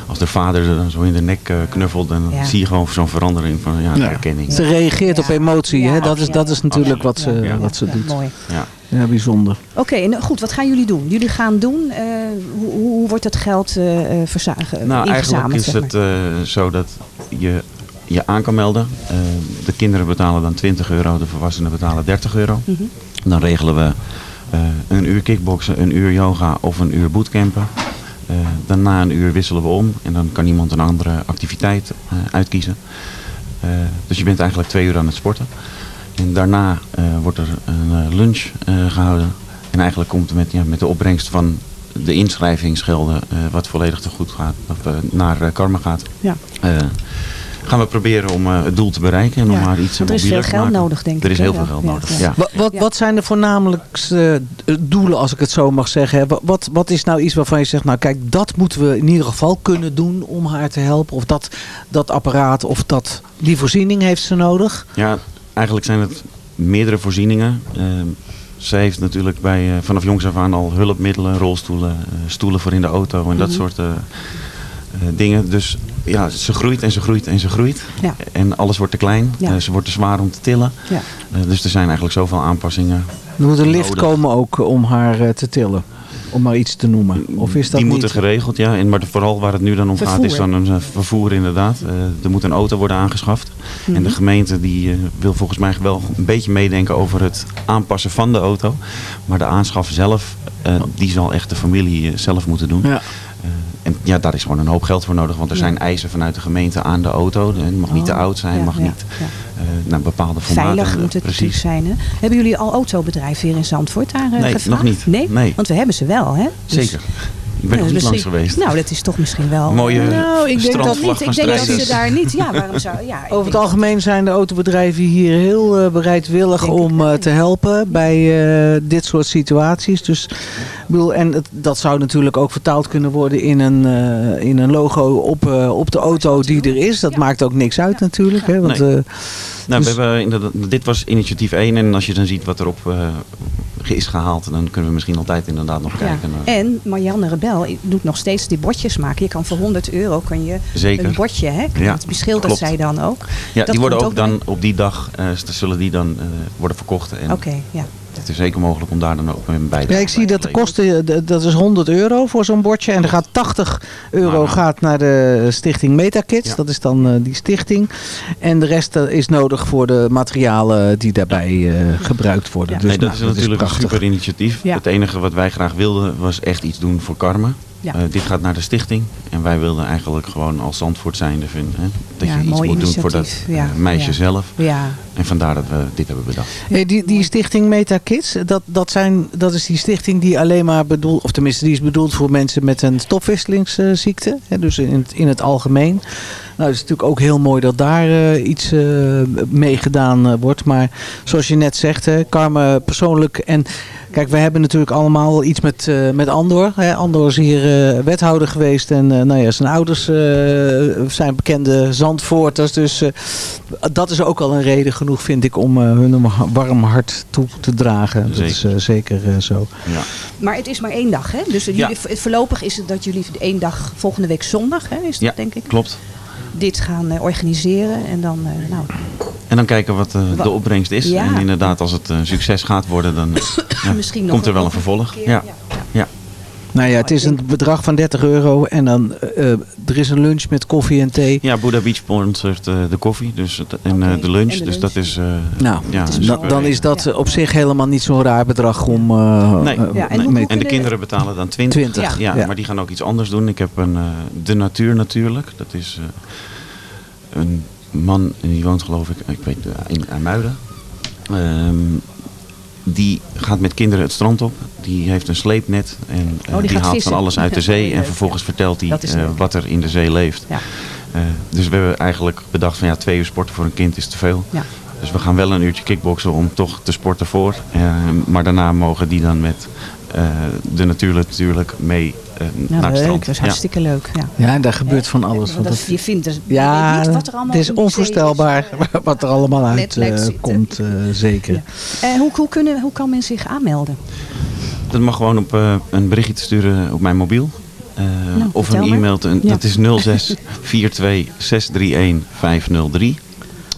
als de vader er dan zo in de nek uh, knuffelt dan ja. zie je gewoon zo'n verandering van ja, ja. herkenning. Ze reageert op emotie, hè? Dat, is, dat is natuurlijk wat ze, wat ze doet. Mooi. Ja. Ja, bijzonder. Oké, okay, nou goed, wat gaan jullie doen? Jullie gaan doen, uh, hoe, hoe, wordt het geld uh, verzagen? Nou, eigenlijk is het zo dat je je aan kan melden. de kinderen betalen dan 20 euro, de volwassenen betalen 30 euro. Mm -hmm. Dan regelen we een uur kickboksen, een uur yoga of een uur bootcampen. Uh, daarna een uur wisselen we om en dan kan iemand een andere activiteit uh, uitkiezen. dus je bent eigenlijk twee uur aan het sporten. En daarna wordt er een lunch gehouden. En eigenlijk komt met, ja, met de opbrengst van de inschrijvingsgelden, wat volledig te goed gaat, of, naar Karma gaat. Ja gaan we proberen om uh, het doel te bereiken en ja. om maar iets Want er is veel geld maken. nodig, denk ik. Er is heel ja. veel geld ja. nodig. Ja. Wat, wat, wat, zijn de voornamelijkste doelen, als ik het zo mag zeggen? Wat, wat is nou iets waarvan je zegt, nou kijk, dat moeten we in ieder geval kunnen doen om haar te helpen? Of dat, dat apparaat of dat, die voorziening heeft ze nodig? Ja, eigenlijk zijn het meerdere voorzieningen. Uh, zij heeft natuurlijk bij, uh, vanaf jongs af aan al hulpmiddelen, rolstoelen, uh, stoelen voor in de auto en mm -hmm. dat soort uh, dingen. Dus ja, ze groeit en ze groeit en ze groeit. Ja. En alles wordt te klein. Ja. ze wordt te zwaar om te tillen. Ja. dus er zijn eigenlijk zoveel aanpassingen. Er moet een lift nodig. komen ook om haar te tillen. Om maar iets te noemen. Of is dat Die moeten geregeld, ja. En, maar vooral waar het nu dan om vervoer. gaat is dan een vervoer inderdaad. Uh, er moet een auto worden aangeschaft. Mm Mhm. -hmm. En de gemeente die uh, wil volgens mij wel een beetje meedenken over het aanpassen van de auto. Maar de aanschaf zelf, uh, die zal echt de familie zelf moeten doen. Ja. En ja, daar is gewoon een hoop geld voor nodig. Want er Ja. zijn eisen vanuit de gemeente aan de auto. Het mag niet te Oh, oud zijn, ja, mag ja, niet ja. naar bepaalde formaten. Veilig moet het Precies. zijn. Hè? Hebben jullie al autobedrijven hier in Zandvoort daar uh, Nee, gevraagd? nog niet. Nee? Nee. Want we hebben ze wel, hè? Dus- Zeker. Ik ben Ja, nog niet dus langs geweest. Nou, dat is toch misschien wel... Mooie Nou, ik denk dat niet. Ik denk dat ze daar niet... Ja, waarom zou... Ja, Over het algemeen zijn de autobedrijven hier heel uh, bereidwillig om uh, ja. te helpen bij uh, dit soort situaties. Dus, ik bedoel, en het, dat zou natuurlijk ook vertaald kunnen worden in een, uh, in een logo op, uh, op de auto die er is. Dat Ja. maakt ook niks uit natuurlijk. Hè, want, Nee. uh, Nou, Dus- we hebben inderdaad, dit was initiatief 1 en als je dan ziet wat erop uh, is gehaald, dan kunnen we misschien altijd inderdaad nog Ja. kijken. naar- En Marianne Rebel doet nog steeds die bordjes maken. Je kan voor 100 euro kan je Zeker. een bordje, hè? Ja, dat beschildert klopt. zij dan ook. ja, dat die worden ook dan op die dag, uh, zullen die dan uh, worden verkocht. En Oké, ja. Het is zeker mogelijk om daar dan ook mee bij te ja, ik zie dat de kosten, d- dat is 100 euro voor zo'n bordje. En er gaat 80 euro Nou. gaat naar de stichting Metakids. Ja. Dat is dan eh, die stichting. En de rest eh, is nodig voor de materialen die daarbij eh, gebruikt worden. Ja. Dus nee, dat nou, is natuurlijk een prachtig. super initiatief. Ja. Het enige wat wij graag wilden was echt iets doen voor Carmen. Ja. Uh, dit gaat naar de stichting. En wij wilden eigenlijk gewoon als Zandvoort zijnde vinden. Hè, dat Ja, je iets moet doen voor dat uh, meisje zelf. Ja, En vandaar dat we dit hebben bedacht. Hey, die, die stichting Metakids, dat, dat, zijn, dat is die stichting die alleen maar bedoeld, of tenminste die is bedoeld voor mensen met een stofwisselingsziekte. Hè, dus in het, in het algemeen. Nou, het is natuurlijk ook heel mooi dat daar iets mee gedaan wordt. Maar zoals je net zegt, hè, Carmen persoonlijk en Kijk, we hebben natuurlijk allemaal iets met, uh, met Andor. Hè. Andor is hier uh, wethouder geweest. En uh, nou ja, zijn ouders zijn bekende Zandvoorters. Dus dat is ook al een reden genoeg, vind ik, om hun een warm hart toe te dragen. Zeker. Dat is zeker zo. Ja. Maar het is maar één dag, hè? Dus jullie, voorlopig is het dat jullie één dag volgende week zondag, hè? Is dat, ja, denk ik? klopt dit gaan organiseren. En dan, nou, en dan kijken wat uh, de opbrengst is. Ja. En inderdaad, als het een succes gaat worden, dan ja, komt er wel een vervolg. Ja. ja. Nou ja, het is een bedrag van 30 euro en dan uh, er is een lunch met koffie en thee. Ja, Buddha Beach sponsort uh, de koffie dus het, en uh, de, lunch, Dus dat is. nou, ja, dus dan is dat op zich helemaal niet zo'n raar bedrag om. nee, ja, en, nee. en, de kinderen betalen dan 20. 20 ja. ja. maar die gaan ook iets anders doen. Ik heb een de natuur natuurlijk. Dat is een man, en die woont geloof ik, ik weet, in Muiden. Um, die gaat met kinderen het strand op. Die heeft een sleepnet en uh, die, die haalt van alles uit de zee. En vervolgens vertelt hij uh, wat er in de zee leeft. Ja. Uh, dus we hebben eigenlijk bedacht van ja, twee uur sporten voor een kind is te veel. Ja. Dus we gaan wel een uurtje kickboksen om toch te sporten voor. maar daarna mogen die dan met de natuur natuurlijk mee ja, naar leuk, strand. Dat is hartstikke leuk. Ja, ja daar gebeurt van alles. Want dat, je vindt dus, ja, je wat er allemaal het is onvoorstelbaar is. wat er allemaal uit uh, komt, uh, zeker. Ja. hoe, hoe, kunnen, hoe kan men zich aanmelden? Dat mag gewoon op een berichtje te sturen op mijn mobiel. Nou, of een e-mail. Dat is 06 42 631 503.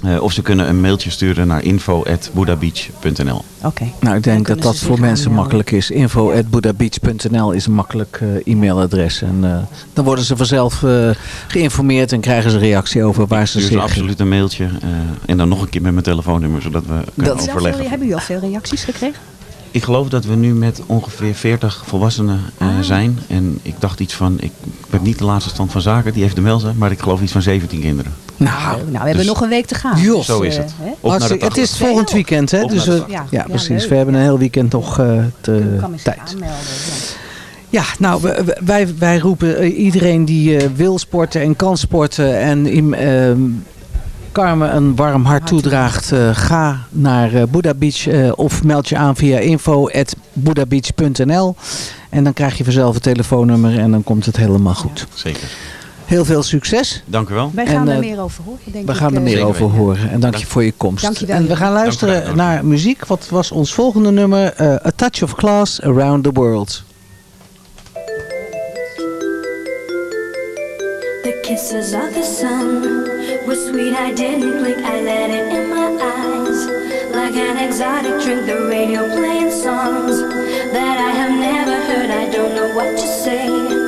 Uh, of ze kunnen een mailtje sturen naar info.budabeach.nl Oké. Nou, ik denk dat dat voor mensen makkelijk is. info.budabeach.nl is een makkelijk uh, e-mailadres. En uh, dan worden ze vanzelf geïnformeerd en krijgen ze reactie over waar ze zich... absoluut een mailtje. en dan nog een keer met mijn telefoonnummer, zodat we kunnen dat overleggen. Hebben jullie al veel reacties gekregen? Ik geloof dat we nu met ongeveer 40 volwassenen uh, zijn. En ik dacht iets van, ik ben niet de laatste stand van zaken, die heeft de melzen, maar ik geloof iets van 17 kinderen. Nou, nou we hebben dus nog een week te gaan. Jos, zo is het. Uh, het is volgend weekend, hè? Dus, ja, ja, precies. we hebben een heel weekend nog uh, te tijd. Aanmelden, ja. ja, nou, wij, wij roepen iedereen die wil sporten en kan sporten en ehm, Carmen een warm hart toedraagt, uh, ga naar uh, Buddha Beach uh, of meld je aan via info.buddhabeach.nl en dan krijg je vanzelf een telefoonnummer en dan komt het helemaal goed. Ja, zeker. Heel veel succes. Dank u wel. Wij gaan en, er meer over horen. Denk we gaan er meer over horen. En dank, je voor je komst. Dank je wel. En we gaan luisteren naar muziek. Wat was ons volgende nummer? A Touch of Class Around the World. The kisses of the sun were sweet, I didn't blink, I let it in my eyes. Like an exotic drink, the radio playing songs that I have never heard, I don't know what to say.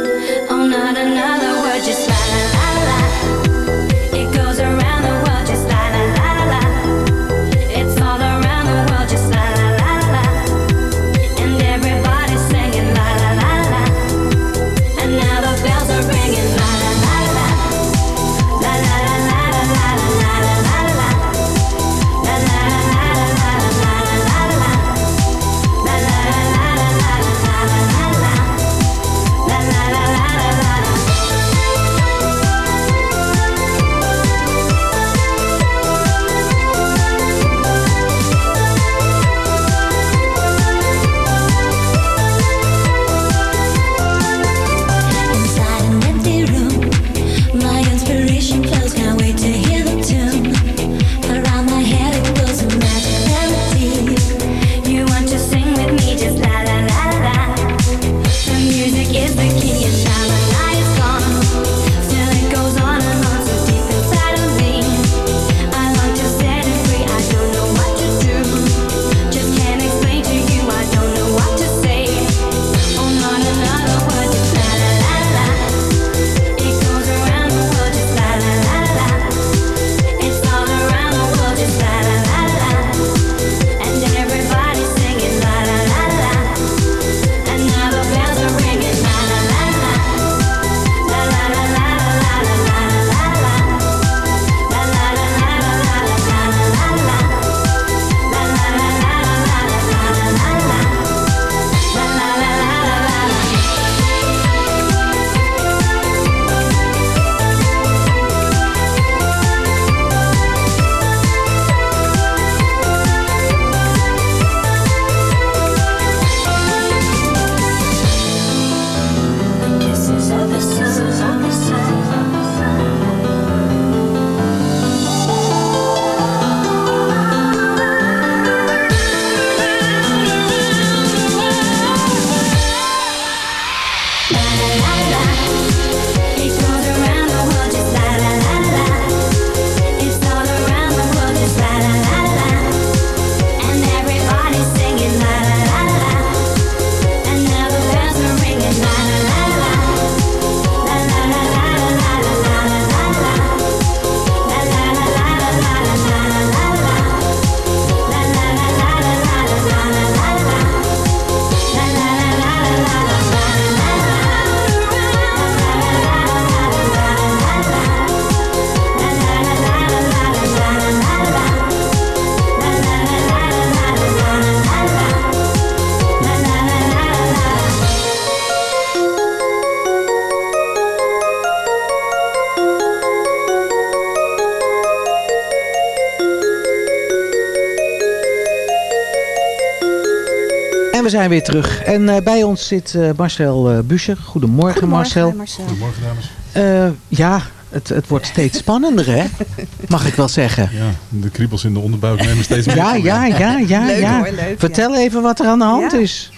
Zijn weer terug. En uh, bij ons zit uh, Marcel uh, Buscher. Goedemorgen, Goedemorgen Marcel. Marcel. Goedemorgen dames. ja, het, het wordt steeds spannender hè? Mag ik wel zeggen. Ja, de kriebels in de onderbuik nemen steeds meer. Ja, ja, ja, ja. Leuk, ja. Hoor, leuk, Vertel even wat er aan de hand ja. is.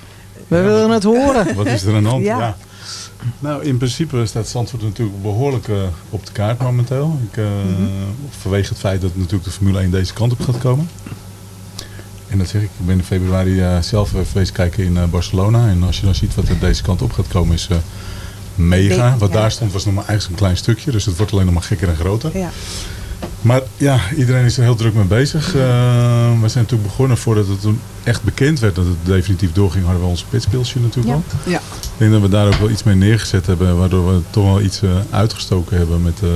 We ja, willen het horen. Wat is er aan de hand? Ja. ja. Nou, in principe staat Zandvoort natuurlijk behoorlijk uh, op de kaart momenteel. Ik, uh, mm -hmm. Vanwege het feit dat natuurlijk de Formule 1 deze kant op gaat komen. En dat zeg ik, ik ben in februari uh, zelf geweest kijken in Barcelona. En als je dan ziet wat er deze kant op gaat komen is mega. Wat ja. daar stond was nog maar eigenlijk een klein stukje. Dus het wordt alleen nog maar gekker en groter. Ja. Maar ja, iedereen is er heel druk mee bezig. we zijn natuurlijk begonnen voordat het toen echt bekend werd dat het definitief doorging. Hadden we ons pitspilsje natuurlijk al. Ja. Ik denk dat we daar ook wel iets mee neergezet hebben. Waardoor we toch wel iets uh, uitgestoken hebben met, uh,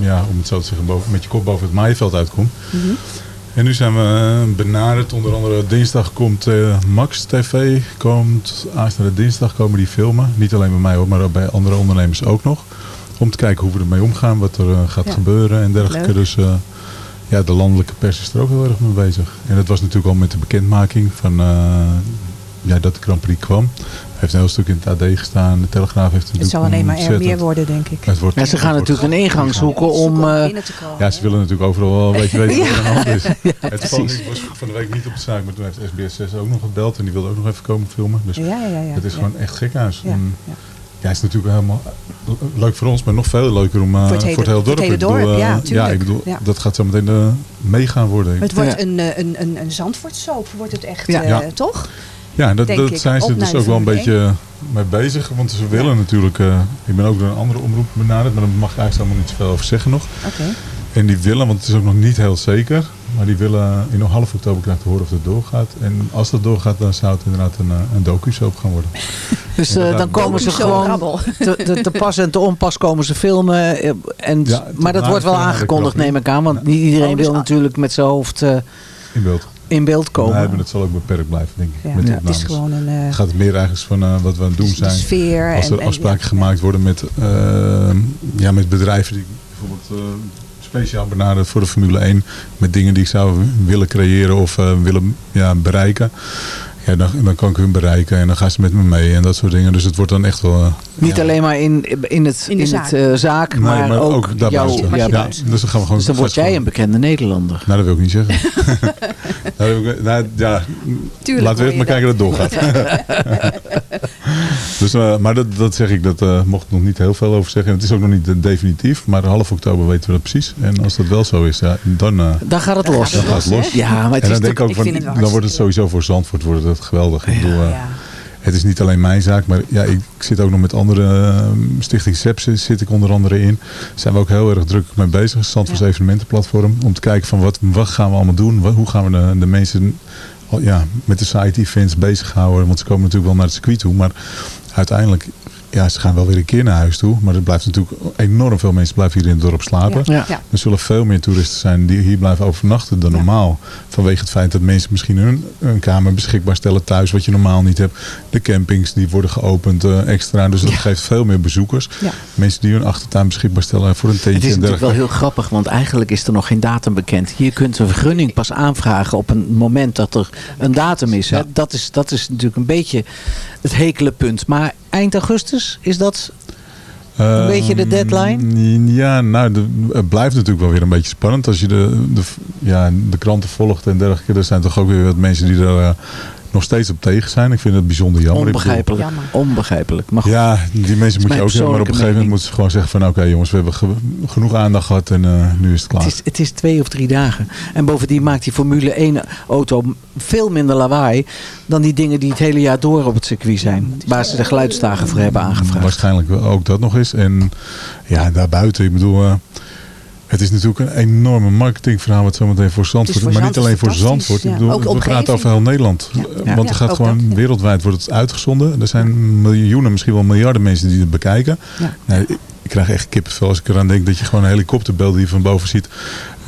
ja, om het zo te zeggen, boven, met je kop boven het maaiveld uitkomt. Mm -hmm. En nu zijn we benaderd. Onder andere dinsdag komt uh, Max TV. Komt, aanstaande dinsdag komen die filmen. Niet alleen bij mij hoor, maar ook bij andere ondernemers ook nog. Om te kijken hoe we ermee omgaan. Wat er gaat ja. gebeuren en dergelijke. Leuk. Dus ja, de landelijke pers is er ook heel erg mee bezig. En dat was natuurlijk al met de bekendmaking van ja, dat de Grand Prix kwam. Heeft een heel stuk in het AD gestaan. De Telegraaf heeft Het zal alleen maar er meer worden, denk ik. Het wordt, ja, ze gaan natuurlijk een ingang zoeken om... Uh... Ja, ze willen natuurlijk overal wel een beetje weten wat er aan de hand is. ja, het was van de week niet op de zaak, maar toen heeft SBS 6 ook nog gebeld. En die wilde ook nog even komen filmen. Dus ja, ja, ja, het is ja. gewoon echt gekhuis. Ja, En, ja. ja, het is natuurlijk helemaal leuk voor ons, maar nog veel leuker om, uh, voor, het hele, voor het hele dorp. Het hele dorp. ik bedoel, uh, ja, ja, ik bedoel, ja. dat gaat zo meteen uh, meegaan worden. Het wordt Ja. een, uh, een, een, een Zandvoortsoap, wordt het echt, Ja. uh, Ja. toch? Ja, dat, denk dat ik, zijn ze dus naar ook wel een beetje mee bezig. Want ze willen natuurlijk... eh, ik ben ook door een andere omroep benaderd. Maar daar mag ik eigenlijk helemaal niet zoveel over zeggen nog. Oké. En die willen, want het is ook nog niet heel zeker. Maar die willen in half oktober krijgen te horen of het doorgaat. En als dat doorgaat, dan zou het inderdaad een, eh, een docu-soap gaan worden. Dus uh, dan komen ze gewoon te, te, te pas en te onpas komen ze filmen. eh, En, Ja, maar dat wordt wel aangekondigd neem ik aan. Want niet iedereen Oh, dus wil natuurlijk met zijn hoofd eh, In beeld. In beeld komen. Nee, maar dat zal ook beperkt blijven, denk ik. Ja, met het is gewoon een uh, Het gaat meer eigenlijk van eh, wat we aan het doen zijn. sfeer. Als en, er en- afspraken ja, gemaakt worden met, eh, ja, met bedrijven die bijvoorbeeld eh, speciaal benaderd voor de Formule 1. Met dingen die ik zou willen creëren of eh, willen ja, bereiken. Ja, dan, dan kan ik hun bereiken en dan gaan ze met me mee en dat soort dingen. Dus het wordt dan echt wel... eh, Niet ja. alleen maar in, in het, In zaak. het eh, zaak, Nee, maar, ook, daarbuiten. Ja, dus dan gaan we gewoon... dus dan word jij een bekende Nederlander. Nou, dat wil ik niet zeggen. nou, dat wil ik- nou, ja, Tuurlijk laten we eerst maar kijken dat het doorgaat. dus, eh, maar dat, dat zeg ik, dat eh, mocht ik nog niet heel veel over zeggen. Het is ook nog niet definitief, maar half oktober weten we dat precies. En als dat wel zo is, ja, dan, eh, Dan gaat het Dan los. dan gaat het los. Ja, maar het en is dan denk ik ook ik van, vind het wel dan wordt het sowieso voor Zandvoort wordt het geweldig. Ik bedoel, eh, Ja. het is niet alleen mijn zaak, maar ja, ik zit ook nog met andere eh, Stichting Sepsis zit ik onder andere in. Daar zijn we ook heel erg druk mee bezig. Zandvoorts Ja. evenementenplatform. Om te kijken van wat, wat gaan we allemaal doen? Wat, hoe gaan we de, de mensen ja, met de side events bezighouden? Want ze komen natuurlijk wel naar het circuit toe. Maar uiteindelijk, ja, ze gaan wel weer een keer naar huis toe. Maar er blijft natuurlijk enorm veel mensen blijven hier in het dorp slapen. Ja. Ja. Er zullen veel meer toeristen zijn die hier blijven overnachten dan Ja. normaal. Vanwege het feit dat mensen misschien hun, hun kamer beschikbaar stellen thuis, wat je normaal niet hebt. De campings die worden geopend eh, extra, dus dat Ja. geeft veel meer bezoekers. Ja. Mensen die hun achtertuin beschikbaar stellen voor een Het tentje is en natuurlijk wel heel grappig, want eigenlijk is er nog geen datum bekend. Je kunt een vergunning pas aanvragen op een moment dat er een datum is. Hè? Dat, is dat is natuurlijk een beetje het hekele punt. Maar eind augustus, is dat... Een beetje de deadline? Ehm, Ja, nou, de, het blijft natuurlijk wel weer een beetje spannend. Als je de, de, ja, de kranten volgt en dergelijke. Er zijn toch ook weer wat mensen die er eh, nog steeds op tegen zijn. Ik vind het bijzonder jammer. Onbegrijpelijk. Jammer. Onbegrijpelijk. Maar goed, Ja, die mensen moet je ook hebben. Maar op een gegeven moment moeten ze gewoon zeggen van... Oké jongens, we hebben ge- genoeg aandacht gehad en eh, nu is het klaar. het, is, het is twee of drie dagen. En bovendien maakt die Formule 1 auto veel minder lawaai... dan die dingen die het hele jaar door op het circuit zijn. Waar ze de geluidsdagen voor hebben aangevraagd. Waarschijnlijk ook dat nog eens. En ja, daarbuiten, ik bedoel... eh, het is natuurlijk een enorme marketingverhaal wat zometeen voor Zandvoort. voor maar niet alleen voor Zandvoort Zandvoort. Ik ja. bedoel, we praten over heel Nederland. Ja. Ja. Want Ja, er gaat gewoon dat, ja. wereldwijd wordt het uitgezonden. Er zijn miljoenen, misschien wel miljarden mensen die het bekijken. Ja. Nee, ik, krijg echt kippenvel als ik eraan denk dat je gewoon een helikopterbeelden die je van boven ziet.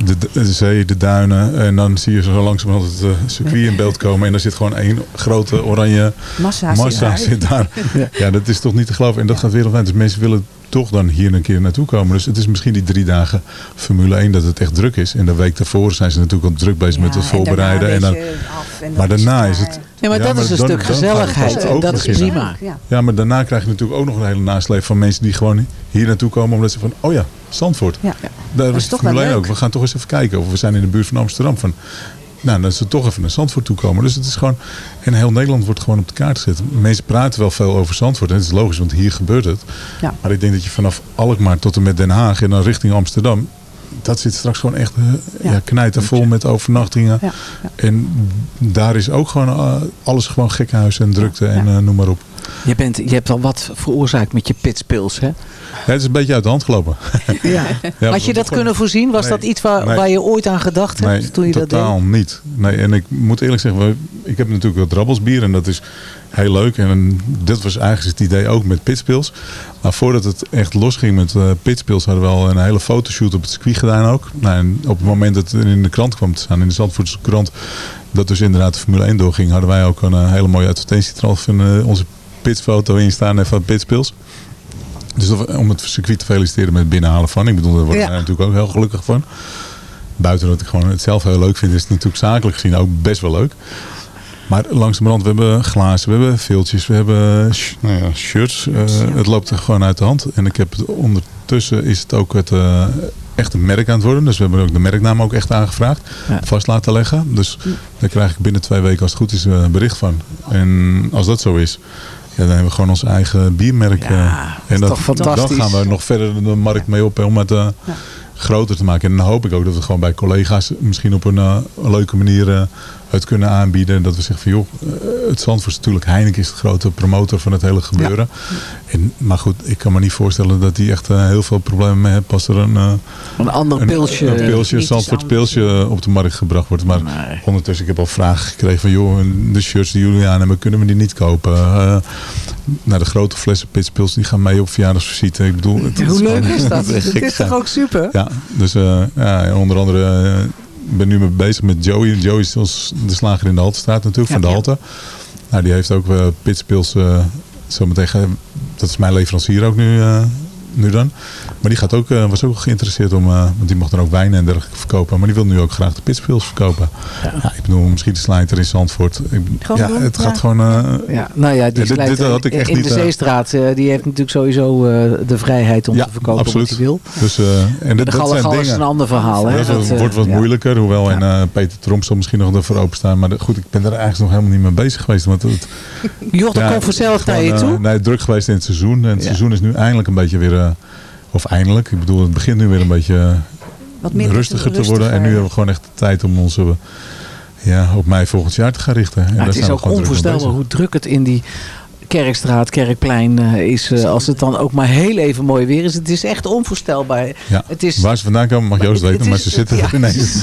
De, de, de zee, de duinen. En dan zie je zo langzamerhand het eh, circuit in beeld komen. En daar zit gewoon één grote oranje Massa, massa zit daar. Ja, dat is toch niet te geloven. En dat gaat wereldwijd. Dus mensen willen toch dan hier een keer naartoe komen. Dus het is misschien die drie dagen Formule 1 dat het echt druk is. En de week daarvoor zijn ze natuurlijk al druk bezig met het voorbereiden. En dan, af en dan maar daarna is het Ja, maar dat is een stuk gezelligheid. En dat is prima. Ja. maar daarna krijg je natuurlijk ook nog een hele nasleep van mensen die gewoon hier naartoe komen. Omdat ze van, oh ja, Zandvoort. Ja. Daar is, toch Formule ook. We gaan toch eens even kijken. Of we zijn in de buurt van Amsterdam. Van, nou, dan ze toch even naar Zandvoort toe komen. Dus het is gewoon, en heel Nederland wordt gewoon op de kaart gezet. Mensen praten wel veel over Zandvoort. En dat is logisch, want hier gebeurt het. Ja. Maar ik denk dat je vanaf Alkmaar tot en met Den Haag en dan richting Amsterdam dat zit straks gewoon echt uh, ja. knijten vol met overnachtingen. Ja. En daar is ook gewoon uh, alles gewoon gekhuis en drukte en uh, noem maar op. Je, bent, je hebt al wat veroorzaakt met je pitspils, hè? Het is een beetje uit de hand gelopen. ja. Had je dat kunnen voorzien? Was dat iets waar, waar je ooit aan gedacht hebt nee, toen je dat deed? totaal niet. Nee, en ik moet eerlijk zeggen, ik heb natuurlijk wat rabbelsbier en dat is heel leuk. En dit was eigenlijk het idee ook met pitspils. Maar voordat het echt losging met uh, pitspils hadden we al een hele fotoshoot op het circuit gedaan ook. Nou, en op het moment dat het in de krant kwam te staan, in de Zandvoortse krant, dat dus inderdaad de Formule 1 doorging, hadden wij ook een uh, hele mooie advertentie van uh, onze pitsfoto in staan van pitspils. Dus om het circuit te feliciteren met het binnenhalen van. Ik bedoel, daar worden ja. wij natuurlijk ook heel gelukkig van. Buiten dat ik gewoon het zelf heel leuk vind, is het natuurlijk zakelijk gezien ook best wel leuk. Maar langzamerhand, we hebben glazen, we hebben veeltjes, we hebben nou ja, shirts. Uh, het loopt er gewoon uit de hand. En ik heb het, ondertussen is het ook het, uh, echt een merk aan het worden. Dus we hebben ook de merknaam ook echt aangevraagd. Ja. Vast laten leggen. Dus daar krijg ik binnen twee weken als het goed is een eh, bericht van. En als dat zo is, dan hebben we gewoon ons eigen biermerk. Ja, en dat, dan gaan we nog verder de markt mee op om het uh, groter te maken. En dan hoop ik ook dat we gewoon bij collega's misschien op een, uh, een leuke manier het kunnen aanbieden. Dat we zeggen van joh, eh, het Zandvoort natuurlijk, Heineken is de grote promotor van het hele gebeuren. En, maar goed, ik kan me niet voorstellen dat hij echt uh, heel veel problemen mee heeft als er een, een ander pilsje, een, een pilsje, Zandvoort pilsje op de markt gebracht wordt. Maar nee. ondertussen, ik heb al vragen gekregen van joh, de shirts die jullie aan hebben, kunnen we die niet kopen? Uh, nou, de grote flessen pitspils die gaan mee op verjaardagsvisite. Ik bedoel, het Hoe leuk is dat? Het is toch ook super? Ja, dus ja, onder andere ben nu mee bezig met Joey. Joey is de slager in de Haltestraat natuurlijk, van de Halte. Nou, die heeft ook uh, pitspils uh, zometeen. Dat is mijn leverancier ook nu, uh, nu dan. Maar die gaat ook, uh, was ook geïnteresseerd om, uh, want die mocht dan ook wijnen en dergelijke verkopen. Maar die wil nu ook graag de pitspils verkopen. Ja. ik bedoel, misschien de slijter in Zandvoort. Ik, ja, doen? het gaat gewoon... Uh, ja, nou ja, die dit, dit had ik echt in niet, de Zeestraat, die heeft natuurlijk sowieso de vrijheid om te verkopen absoluut. wat hij wil. Dus, en de Gallegal is een ander verhaal. Hè? Dat, wordt wat moeilijker, hoewel en Peter Tromp zal misschien nog ervoor openstaan. Maar goed, ik ben daar eigenlijk nog helemaal niet mee bezig geweest. Want het, Joh, dat komt vanzelf naar je toe? Nee, druk geweest in het seizoen. En het seizoen is nu eindelijk een beetje weer... Of eindelijk. Ik bedoel, het begint nu weer een beetje Wat minder, rustiger te worden. En nu hebben we gewoon echt de tijd om onze ja, op mei volgend jaar te gaan richten. En het is ook onvoorstelbaar hoe druk het in die Kerkstraat, Kerkplein uh, is. Uh, als het dan ook maar heel even mooi weer is. Het is echt onvoorstelbaar. Ja. Het is, Waar ze vandaan komen mag Joost weten. Maar ze zitten ja, er ineens.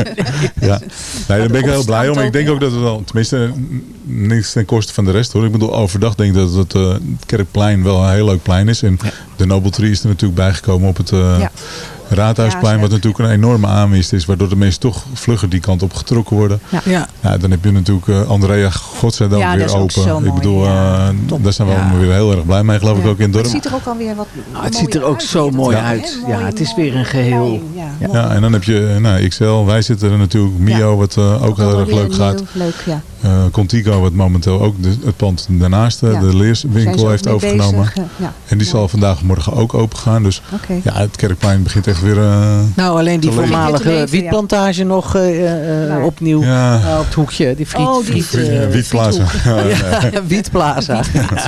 ja. Nee, daar ben ik heel blij om. Ik denk ook dat het wel, tenminste, niks ten koste van de rest hoor. Ik bedoel, overdag denk ik dat het uh, Kerkplein wel een heel leuk plein is. En de Nobel Tree is er natuurlijk bijgekomen op het... Raadhuisplein, wat natuurlijk een enorme aanwinst is, waardoor de mensen toch vlugger die kant op getrokken worden. Ja. ja. dan heb je natuurlijk uh, Andrea, godzijdank ja, weer open. Mooi, ik bedoel, uh, daar zijn we allemaal weer heel erg blij mee, geloof ik ook in het dorp. Het ziet er ook alweer wat nou, Het ziet er ook zo mooi uit. Ja, het is weer een geheel. Ja, en dan heb je nou, XL, wij zitten er natuurlijk, Mio, wat uh, ook heel erg leuk gaat. Leuk, ja. Uh, Contigo, wat momenteel ook de, het pand daarnaast, ja. de leerswinkel heeft overgenomen. Bezig, ja. En die zal vandaag morgen ook open gaan. Dus okay. ja, het Kerkplein begint echt weer... Uh, nou, alleen die voormalige leven, wietplantage ja. nog uh, opnieuw op het hoekje. Die friet, oh, die friet, Wietplaza. Wietplaza.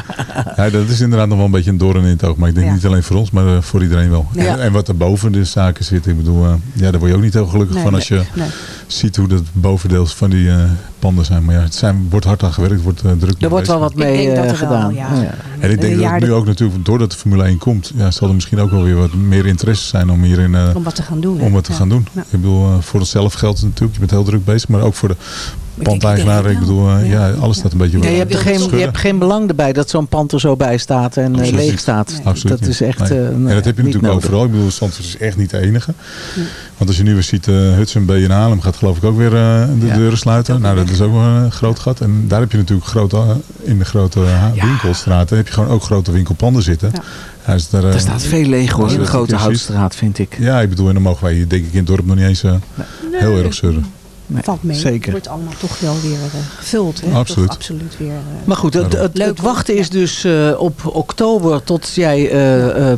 ja, dat is inderdaad nog wel een beetje een doorn in het oog. Maar ik denk niet alleen voor ons, maar voor iedereen wel. En, en, wat er boven de zaken zit, ik bedoel, ja, daar word je ook niet heel gelukkig nee, van als je nee. ziet hoe het bovendeel van die panden zijn. Maar ja, het zijn, wordt hard aan gewerkt, wordt uh, druk Er wordt wel wat mee uh, gedaan. Wel, ja. Ja. En ik denk dat nu ook natuurlijk, doordat de Formule 1 komt, ja, zal er misschien ook wel weer wat meer interesse zijn om hierin uh, om wat te gaan doen. Om wat te gaan doen. Ik bedoel, voor onszelf geldt het natuurlijk, je bent heel druk bezig, maar ook voor de pandeigenaren. Ik bedoel, uh, ja. alles staat een beetje... Ja, je, hebt geen, je hebt geen belang erbij dat zo'n pand er zo bij staat en uh, leeg staat. Absoluut dat is echt nee. uh, En dat heb je natuurlijk overal. Ik bedoel, Zandvoort is echt niet de enige. Want als je nu weer ziet, Hudson B in Haarlem gaat geloof ik ook weer de ja. deuren sluiten. Nou, dat is ook wel een groot gat. En daar heb je natuurlijk grote, in de grote winkelstraten heb je gewoon ook grote winkelpanden zitten. Ja, dus daar, daar, staat veel leeg hoor, in de grote houtstraat vind ik. Ja, ik bedoel, en dan mogen wij denk ik in het dorp nog niet eens heel erg zeuren. Valt mee. zeker. Het wordt allemaal toch wel weer uh, gevuld. Hè? Absoluut. Absoluut weer, uh, maar goed, het, het, het wachten is dus uh, op oktober tot jij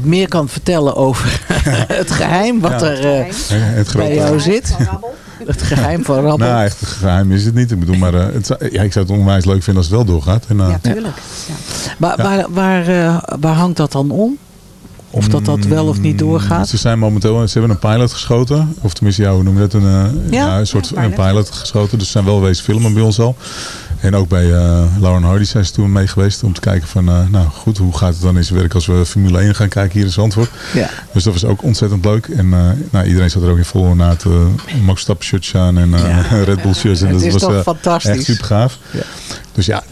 meer kan vertellen over het geheim wat ja. er het bij jou zit. Het geheim van Rabbel. Nou, echt geheim is het niet. Ik bedoel, maar het, ja, ik zou het onwijs leuk vinden als het wel doorgaat. En, ja, tuurlijk. Ja. Maar waar, waar, waar hangt dat dan om? Of dat dat wel of niet doorgaat? Ze zijn momenteel, ze hebben een pilot geschoten. Of tenminste, ja, hoe noem je dat? Een, ja? ja, een soort een pilot. pilot geschoten. Dus ze zijn wel wezen filmen bij ons al. En ook bij uh, Lauren Hardy zijn ze toen mee geweest. Om te kijken van, uh, nou goed, hoe gaat het dan in zijn werk als we Formule 1 gaan kijken hier in Zandvoort. Ja. Dus dat was ook ontzettend leuk. En nou, iedereen zat er ook in vol na het Max Verstappen shirts aan en. Red Bull shirts. En het dat is was toch fantastisch. echt super gaaf. Dus ja,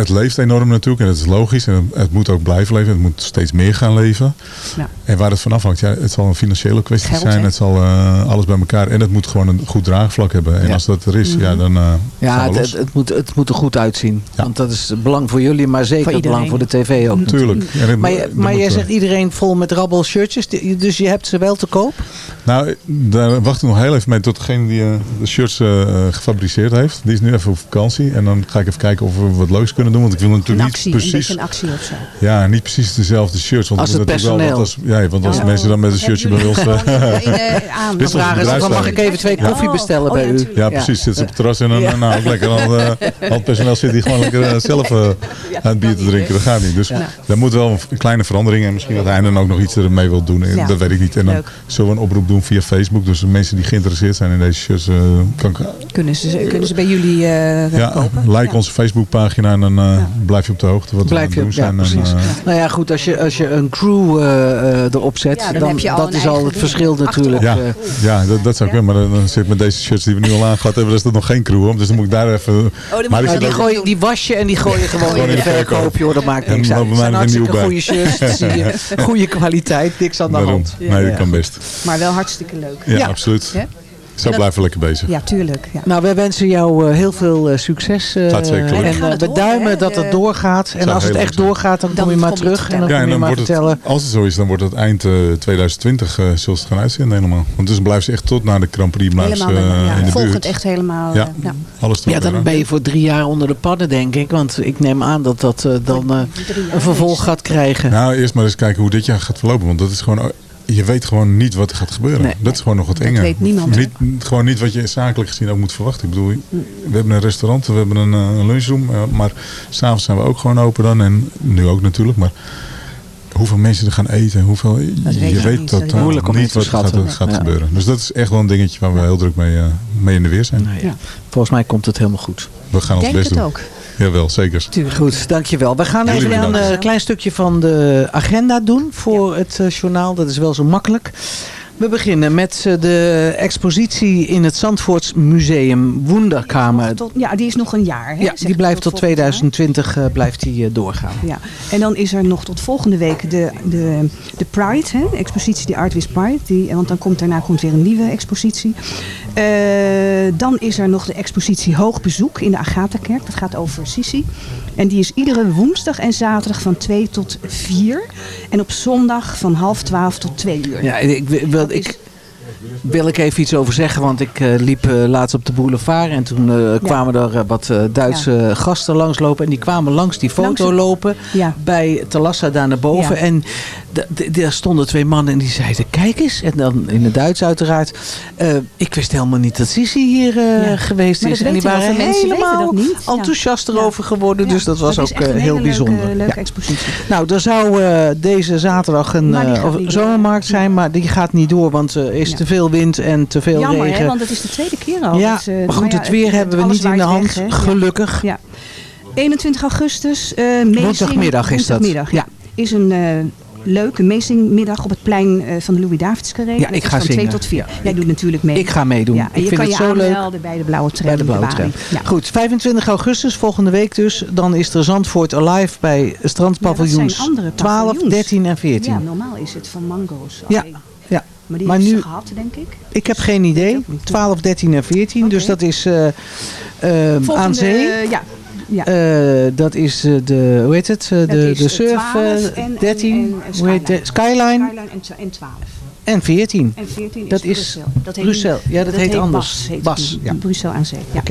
het leeft enorm natuurlijk en het is logisch. En het moet ook blijven leven. Het moet steeds meer gaan leven. Ja. En waar het van afhangt, ja, het zal een financiële kwestie Geld, zijn. Het zal uh, alles bij elkaar. En het moet gewoon een goed draagvlak hebben. En Ja. als dat er is, Mhm. ja, dan uh, Ja, het, het, het moet, het moet er goed uitzien. Want dat is belang voor jullie, maar zeker belang voor de tv ook. Tuurlijk. Het Maar, je- maar jij eh, zegt iedereen vol met rabbel shirtjes. Dus je hebt ze wel te koop? Nou, daar wacht ik nog heel even mee tot degene die eh, de shirts eh, eh, gefabriceerd heeft. Die is nu even op vakantie. En dan ga ik even kijken of we wat leuks kunnen doen. Want ik wil Een natuurlijk actie, niet precies... een actie of zo. Ja, niet precies dezelfde shirts. Want Als het Wel, want als, ja, want als Oh. mensen dan met een shirtje bij ons... Eh, eh? Dit is Dan vragen ze ons van, mag ik even twee Ja. koffie bestellen Oh, bij ja, u? Ja, precies. Zit ze op het terras en dan Ja. nou, ook lekker. Dan, eh, al het personeel zit die gewoon lekker eh, zelf eh, aan het bier te drinken. Dat gaat niet. Dus daar moet wel een kleine verandering. En misschien dat hij dan ook nog iets ermee wil doen. Ja. Dat weet ik niet. En dan Leuk. zullen we een oproep doen via Facebook. Dus de mensen die geïnteresseerd zijn in deze shirts. eh, kan ik, Kunnen ze, kunnen ze bij jullie eh ja, kopen? like onze Facebookpagina. En dan eh, blijf je op de hoogte wat Blijf we aan je, het doen ja, zijn. En, precies. eh, Nou ja, goed, als je, als je een crew eh, eh, erop zet, Ja, dan al dat is al het verschil natuurlijk. ja, ja dat, dat zou kunnen. Maar dan, dan zit met deze shirts die we nu al aangehad hebben, is dat nog geen crew. Dus dan moet ik daar even... moet maar ik Nou, die, gooi, die was je en die gooi je gewoon Gewoon in de verkoop. joh. Dat maakt niks uit. Zijn hartstikke goede shirts. Dat zie je. Goede kwaliteit, niks aan de hand. Nee, dat kan best. Maar wel hartstikke leuk. Ja. absoluut. Zo blijven we lekker bezig. Ja, tuurlijk. Ja. Nou, wij wensen jou eh, heel veel eh, succes. eh, Gaat zeker lukken. en het we duimen dat het doorgaat. En als het echt doorgaat, dan, Dan kom je maar terug. En dan Ja, kom je dan maar wordt het, vertellen. als het zo is, dan wordt het eind eh, 2020 eh zullen ze het gaan uitzenden helemaal. Want dus dan blijven ze echt tot na de Grand Prix blijven ze, eh, ja, in de volgend buurt. echt helemaal. Ja. ja. Alles Ja, dan ben je voor drie jaar onder de pannen, denk ik. Want ik neem aan dat dat eh, dan eh, een vervolg gaat krijgen. Nou, eerst maar eens kijken hoe dit jaar gaat verlopen. Want dat is gewoon... Je weet gewoon niet wat er gaat gebeuren. Nee. Dat is gewoon nog wat Dat enger. weet niemand? Niet, gewoon niet wat je zakelijk gezien ook moet verwachten. Ik bedoel, we hebben een restaurant, we hebben een, eh, een lunchroom. eh, maar s'avonds zijn we ook gewoon open dan. En nu ook natuurlijk. Maar hoeveel mensen er gaan eten. Hoeveel, je je weet niet. totaal Moeilijk om niet te wat er gaat, gaat Ja. gebeuren. Dus dat is echt wel een dingetje waar we heel druk mee, eh, mee in de weer zijn. Nou ja, Ja. Volgens mij komt het helemaal goed. We gaan ons Denk best het doen. ook. Jawel, zeker. Tuurlijk. Goed, dankjewel. We gaan Jullie even een eh, klein stukje van de agenda doen voor het eh, journaal. Dat is wel zo makkelijk. We beginnen met eh, de expositie in het Zandvoorts Museum Wonderkamer. Ja, die is nog een jaar. Hè, Ja, die blijft tot volgend jaar. 2020 eh, blijft die, eh, doorgaan. Ja, en dan is er nog tot volgende week de, de, de Pride, hè, de expositie, die Art with Pride. Die, want dan komt daarna komt weer een nieuwe expositie. Dan is er nog de expositie Hoog Bezoek in de Agatha-kerk. Dat gaat over Sisi. En die is iedere woensdag en zaterdag van 2 tot 4. En op zondag van half 12 tot 2 uur. Ja, ik, wil, ik, wil ik even iets over zeggen, want ik eh, liep eh, laatst op de boulevard en toen eh, kwamen er wat Duitse gasten langslopen en die kwamen langs die foto Langs lopen bij Talassa daar naar boven. En daar stonden twee mannen en die zeiden, kijk eens, en dan in het Duits uiteraard, ik wist helemaal niet dat Sisi hier geweest is. En die waren helemaal enthousiast erover geworden, dus dat was ook heel bijzonder. Leuke, expositie. Nou, er zou deze zaterdag een zomermarkt zijn, maar die gaat niet door, want er is te veel wind en te veel Jammer, regen. hè, want het is de tweede keer al. ja, dat, eh, maar goed, ja, het weer hebben we niet in de hand, weg, gelukkig. Ja. 21 augustus. Meezing- Woensdagmiddag is dat. ja. Is een eh, leuke meezingmiddag op het plein van de Louis-Davids Carré. Ja, dat ik ga van 2 zingen. tot 4. Ja. Jij doet natuurlijk mee. Ik ga meedoen. Ja, en ik vind kan het je zo leuk. bij de blauwe tram. Bij de blauwe tram. Ja. Goed, 25 augustus, volgende week dus. Dan is er Zandvoort Alive bij strandpaviljoens zijn andere 12, paviljoens. 13 en 14. Ja, normaal is het van Mango's. Alleen. ja. Maar die Maar heeft nu- ze gehad, denk ik. Ik heb geen idee. 12, 13 en 14. Dus dat is eh, Volgende, aan zee. ja. ja. Eh, dat is de, hoe heet het? De, de surf 12 eh, en- 13. en- en hoe heet de? Skyline. Skyline en 12. En 14. En 14 dat is, is Brussel. Dat heet Brussel. Ja, dat, heet, anders. Bas. Heet Bas, nu. ja. Brussel aan zee. Ja.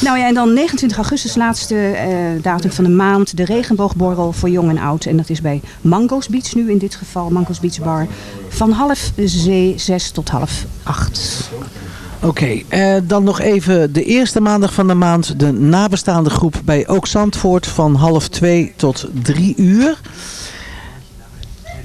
Nou ja, en dan 29 augustus, laatste eh, datum van de maand. De regenboogborrel voor jong en oud. En dat is bij Mango's Beach nu in dit geval. Mango's Beach Bar. Van half zee, zes tot half acht. Oké, eh, dan nog even de eerste maandag van de maand. De nabestaande groep bij Ook Zandvoort van half twee tot drie uur.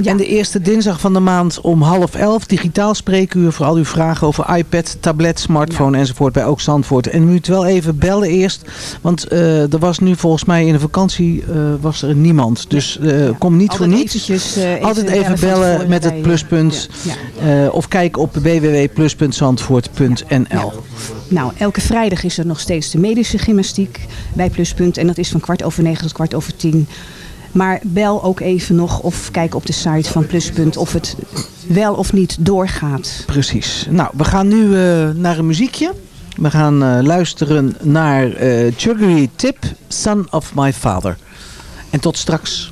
En de eerste dinsdag van de maand om half elf. Digitaal spreekuur voor al uw vragen over iPad, tablet, smartphone enzovoort bij Ook Zandvoort. En u moet wel even bellen eerst. Want eh, er was nu volgens mij in de vakantie eh, was er niemand. Dus eh, kom niet voor niets. eventjes, Altijd even bellen met het pluspunt. Of kijk op www.plus.zandvoort.nl. Nou, elke vrijdag is er nog steeds de medische gymnastiek bij Pluspunt. En dat is van kwart over negen tot kwart over tien. Maar bel ook even nog of kijk op de site van Pluspunt of het wel of niet doorgaat. Precies. Nou, we gaan nu eh, naar een muziekje. We gaan eh, luisteren naar Chuggery Tip, Son of My Father. En tot straks.